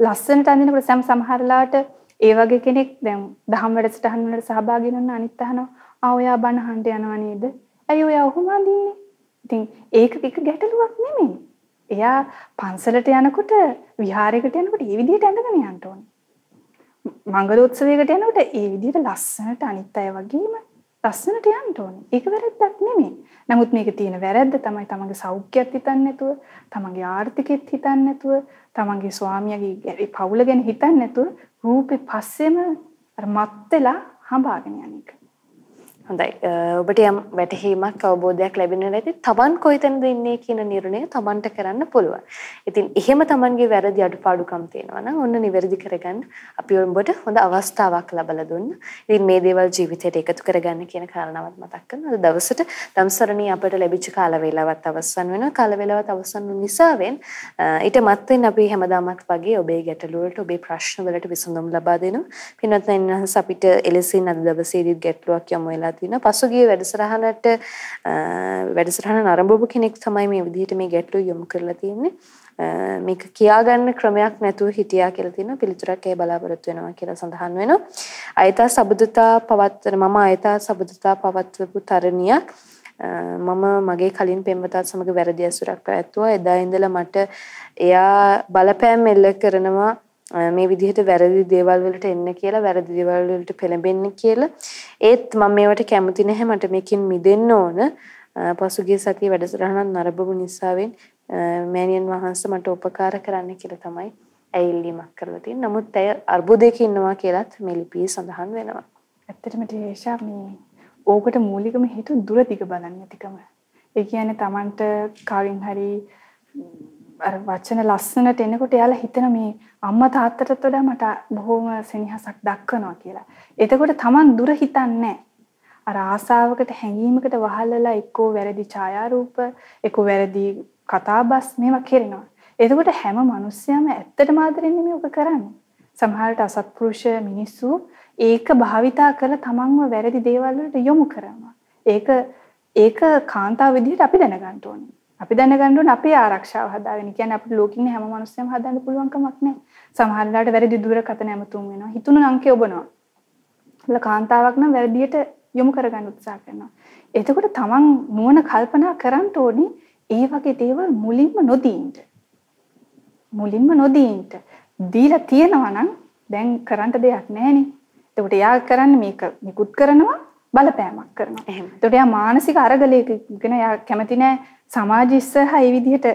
ලස්සනට අඳිනකොට සම සමහරලාට ඒ වගේ කෙනෙක් දැන් දහම් වැඩසටහන් වලට සහභාගී වෙන අනිත් අහනවා ආ ඔයා බණ අහන්න යනවා නේද? ඇයි ඔයා ඔහොම අඳින්නේ? ඉතින් ඒක එක ගැටලුවක් නෙමෙයි. එයා පන්සලට යනකොට විහාරයකට යනකොට ඒ විදිහට ඇඳගෙන යන්න ඕනේ. මංගලෝත්සවයකට යනකොට ඒ විදිහට ලස්සනට අනිත් අය වගේම ලස්සනට යන්න ඕනේ. ඒක වැරද්දක් නෙමෙයි. නමුත් මේකේ තියෙන වැරද්ද තමයි තමන්ගේ සෞඛ්‍යයත් හිතන්නේ නැතුව, තමන්ගේ ආර්ථිකෙත් හිතන්නේ නැතුව, තමන්ගේ ස්වාමියාගේ පවුල ගැන හිතන්නේ නැතුව රූපේ පස්සෙම අර මත් වෙලා හඹාගෙන යන එක. හොඳයි. ඔබට යම් වැටහීමක් අවබෝධයක් ලැබෙන නැති තමන් කොයිතැනද ඉන්නේ කියන නිර්ණය තමන්ට කරන්න පුළුවන්. ඉතින් එහෙම තමන්ගේ වැරදි අඩුපාඩුකම් තියෙනවා නම් ඔන්න නිවැරදි කරගන්න අපි ඔබට හොඳ අවස්ථාවක් ලබලා දුන්නා. ඉතින් මේ දේවල් ජීවිතයට එකතු කරගන්න කියන කාරණාවත් මතක් කරනවා. අද දවසට ධම්සරණී අපට ලැබිච්ච කාල වේලාවත් අවසන් වෙනවා. කාල වේලාවත් අවසන් වූ නිසාවෙන් ඊට මත්තෙන් අපි හැමදාමත් වගේ ඔබේ ගැටලු වලට ඔබේ ප්‍රශ්න වලට විසඳුම් ලබා දෙනවා. පින්වත්නි අපිට එලෙසින් අද දවසේදීත් ගැටලුවක් යමු වෙලා වෙලා තියෙනවා. පසුගිය වැඩසටහනට වැඩසටහන ආරම්භවපු කෙනෙක් තමයි මේ විදිහට මේ ගැටලුව යොමු කරලා තියෙන්නේ. මේක කියාගන්න ක්‍රමයක් නැතුව හිටියා කියලා තියෙනවා. පිළිතුරක් ඒ බලාපොරොත්තු වෙනවා කියලා සඳහන් වෙනවා. අයතා සබුදතා පවත්වන මම අයතා සබුදතා පවත්වපු තරණියක් මම මගේ කලින් පෙම්වතාත් සමග වැරදි ඇසුරක් පැවැත්තුවා. එදා ඉඳලා මට එයා බලපෑම් එල්ල කරනවා මේ විදිහට වැරදි දේවල් වලට එන්න කියලා වැරදි දේවල් වලට පෙළඹෙන්න කියලා ඒත් මම මේවට කැමති නැහැ මට මේකෙන් මිදෙන්න ඕන පසුගිය සතියේ වැඩසටහනක් නරඹපු නිසාවෙන් මෑණියන් වහන්සේ මට උපකාර කරන්න කියලා තමයි ඇයිල්ලීමක් කරලා තියෙන්නේ. නමුත් ඇය අර්බුදයක ඉන්නවා කියලත් මේ ලිපියේ සඳහන් වෙනවා. ඇත්තටම තේෂා මේ ඕකට මූලිකම හේතුව දුර දිග බලන්නේ නැතිකම. ඒ කියන්නේ Tamanට කාගෙන් හරි අර වචන ලස්සනට එනකොට එයාලා හිතන මේ අම්මා තාත්තටත් වඩා මට බොහොම සෙනෙහසක් දක්වනවා කියලා. එතකොට Taman දුර හිතන්නේ අර ආසාවකට හැඟීමකට වහල්ලලා එක්කෝ වැරදි ඡායාරූප, එක්කෝ වැරදි කතාබස් මේවා කරනවා. එතකොට හැම මිනිස්සයම ඇත්තටම ආදරෙන්නේ මේක කරන්නේ. සමහරට අසත්පුරුෂ මිනිස්සු ඒක භාවිතා කරලා තමන්ව වැරදි දේවල් වලට යොමු කරනවා. ඒක ඒක කාන්තාව විදිහට අපි දැනගන්න ඕනේ. අපි දැනගන්න ඕනේ අපේ ආරක්ෂාව හදාගෙන. කියන්නේ අපිට ලෝකෙින් හැම මිනිස්සෙම හදන්න පුළුවන් කමක් නැහැ. සමහර වෙලාවට වැරදි දුරකථන ඇමතුම් වෙනවා. හිතුණු අංකය ඔබනවා. ඒල කාන්තාවක් නම් වැරදියට යොමු කරගන්න උත්සාහ කරනවා. එතකොට තමන් නුවණ කල්පනා කරන්න ඕනේ ඒ වගේ දේවල් මුලින්ම නොදීන්න. මුලින්ම නොදීන්න. දීලා තියෙනවා නම් දැන් කරන්න දෙයක් නැහැනේ. එතකොට යා කරන්නේ මේක නිකුත් කරනවා බලපෑමක් කරනවා. එතකොට යා මානසික අරගලයක ඉගෙන යා කැමති නැහැ සමාජ ඉස්සරහා මේ විදිහට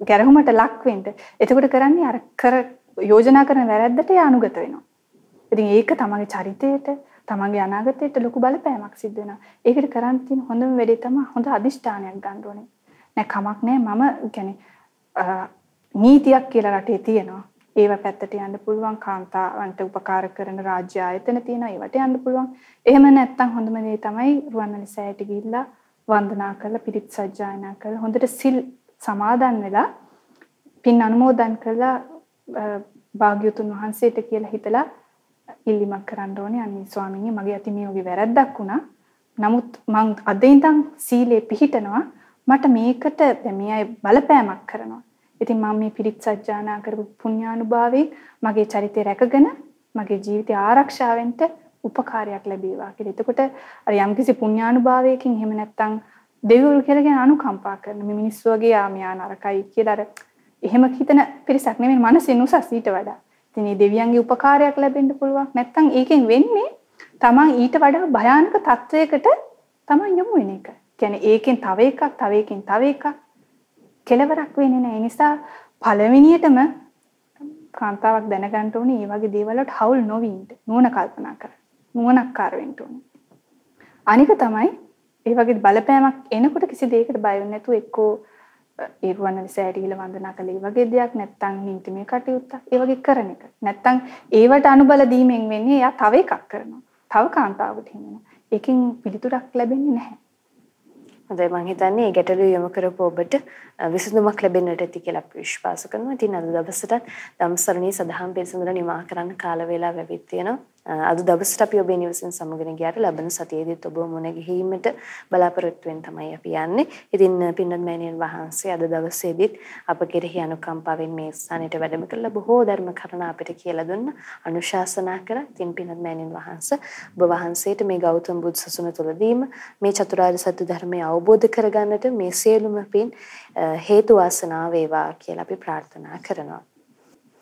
ගැරහුමට ලක් වෙන්න. එතකොට කරන්නේ අර කර යෝජනා කරන වැරද්දට යා අනුගත වෙනවා. ඉතින් ඒක තමන්ගේ චරිතයට, තමන්ගේ අනාගතයට ලොකු බලපෑමක් සිද්ධ වෙනවා. ඒකට කරන්න තියෙන හොඳම වැඩේ තමයි හොඳ අදිෂ්ඨානයක් ගන්න ඕනේ. නෑ කමක් නෑ මම කියන්නේ නීතියක් කියලා රටේ තියෙනවා. ඒව පැත්තට යන්න පුළුවන් කාන්තාවන්ට උපකාර කරන රාජ්‍ය ආයතන තියෙනවා ඒවට යන්න පුළුවන්. එහෙම නැත්නම් හොඳම දේ තමයි රුවන්වැලි සෑයට ගිහිල්ලා වන්දනා කරලා පිරිත් සජ්ජායනා කරලා හොඳට සිල් සමාදන් වෙලා පින් අනුමෝදන් කරලා භාග්‍යතුන් වහන්සේට කියලා හිතලා ඉල්ලීමක් කරන්න ඕනේ අනේ ස්වාමීනි මගේ අතින් මේ වගේ වැරද්දක් වුණා. නමුත් මං අද ඉඳන් සීලේ පිහිටනවා මට මේකට දැන් මේ අය බලපෑමක් කරනවා. ඉතින් මම මේ පිරිත් සජ්ජානා කරපු පුණ්‍යානුභාවයෙන් මගේ චරිතය රැකගෙන මගේ ජීවිතය ආරක්ෂා වෙන්න උපකාරයක් ලැබේවා කියලා. එතකොට අර යම්කිසි පුණ්‍යානුභාවයකින් එහෙම නැත්තම් දෙවිවරු කියලා කියන අනුකම්පා කරන මේ මිනිස්සු වගේ ආ මෙයා නරකයි කියලා අර එහෙම හිතන පිරිසක් නෙමෙයි මනසින් උසස් ඊට වඩා. ඉතින් මේ දෙවියන්ගේ උපකාරයක් ලැබෙන්න පුළුවන්. නැත්තම් ඒකෙන් වෙන්නේ තමන් ඊට වඩා භයානක තත්වයකට තමන් යොමු වෙන එක. කියන්නේ ඒකෙන් තව එකක්, තව එකකින් තව එකක් කෙලවරක් වෙන්නේ නැහැ. ඒ නිසා පළවෙනියටම කාන්තාවක් දැනගන්න ඕනේ මේ වගේ දේවල් වලට හවුල් නොවි ඉන්න. නුවණ කල්පනා කර. නුවණක්කාර වෙන්න ඕනේ. අනික තමයි ඒ වගේ බලපෑමක් එනකොට කිසි දෙයකට බය වෙන්නේ නැතුව එක්කෝ ඒ රුවන් විසෑරීල වන්දනා කළ ඒ වගේ දෙයක් නැත්තම් නීතිමය කටයුත්තක් ඒ වගේ කරන එක. නැත්තම් ඒවට අනුබල දීමෙන් වෙන්නේ එයා තව එකක් කරනවා. තව කාන්තාවකට හිමිනවා. ඒකෙන් පිළිතුරක් ලැබෙන්නේ නැහැ. හොඳයි මම හිතන්නේ මේ ගැටලුව යොමු කරපු ඔබට විසඳුමක් ලැබෙන්නට ඇති කියලා අපි විශ්වාස කරනවා. ඉතින් අද දවසටත් ධම්සරණී සදහම් පිළිසඳර නිමා කරන්න කාල වේලාව ලැබිත් තියෙනවා. අද දවසට අපි ඔබේ නිවසින් සමගගෙන ගියාට ලබන සතියේදීත් ඔබ මුණ ගැහිීමට බලාපොරොත්තු වෙන තමයි අපි යන්නේ. ඉතින් පින්නත් මෑණියන් වහන්සේ අද දවසේදීත් අප කෙරෙහි අනුකම්පාවෙන් මේ ස්ථානෙට වැඩම කළා බොහෝ ධර්ම කරුණා අපිට කියලා දුන්න අනුශාසනා කළා. ඉතින් පින්නත් මෑණියන් වහන්සේ ඔබ වහන්සේට මේ ගෞතම බුදු සසුන තුළදීම මේ චතුරාර්ය සත්‍ය ධර්මය අවබෝධ කරගන්නට මේ සියලුම පින් හේතු වාසනා වේවා කියලා අපි ප්‍රාර්ථනා කරනවා.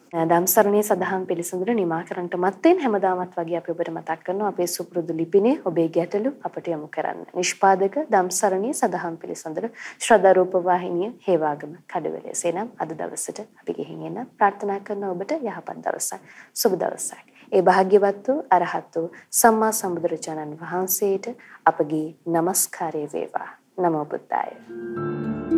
ධම්සරණේ සදහම් පිළිසඳර නිමා කරන්නට මත්තෙන් හැමදාමත් වගේ අපි ඔබට මතක් කරනවා අපේ සුපුරුදු ලිපිනේ ඔබේ ගැටලු අපට යොමු කරන්න. නිෂ්පාදක ධම්සරණේ සදහම් පිළිසඳර ශ්‍රද්ධා රූප වාහිනිය හේවාගම කඩවලේ. එසේනම් අද දවසට අපි ගිහින් එන්න ප්‍රාර්ථනා කරන ඔබට යහපත් දවසක්. සුබ දවසක්. ඒ භාග්‍යවත් වූ අරහත් වූ සම්මා සම්බුදුරජාණන් වහන්සේට අපගේ নমස්කාරය වේවා. නමෝ බුද්දාය. Thank you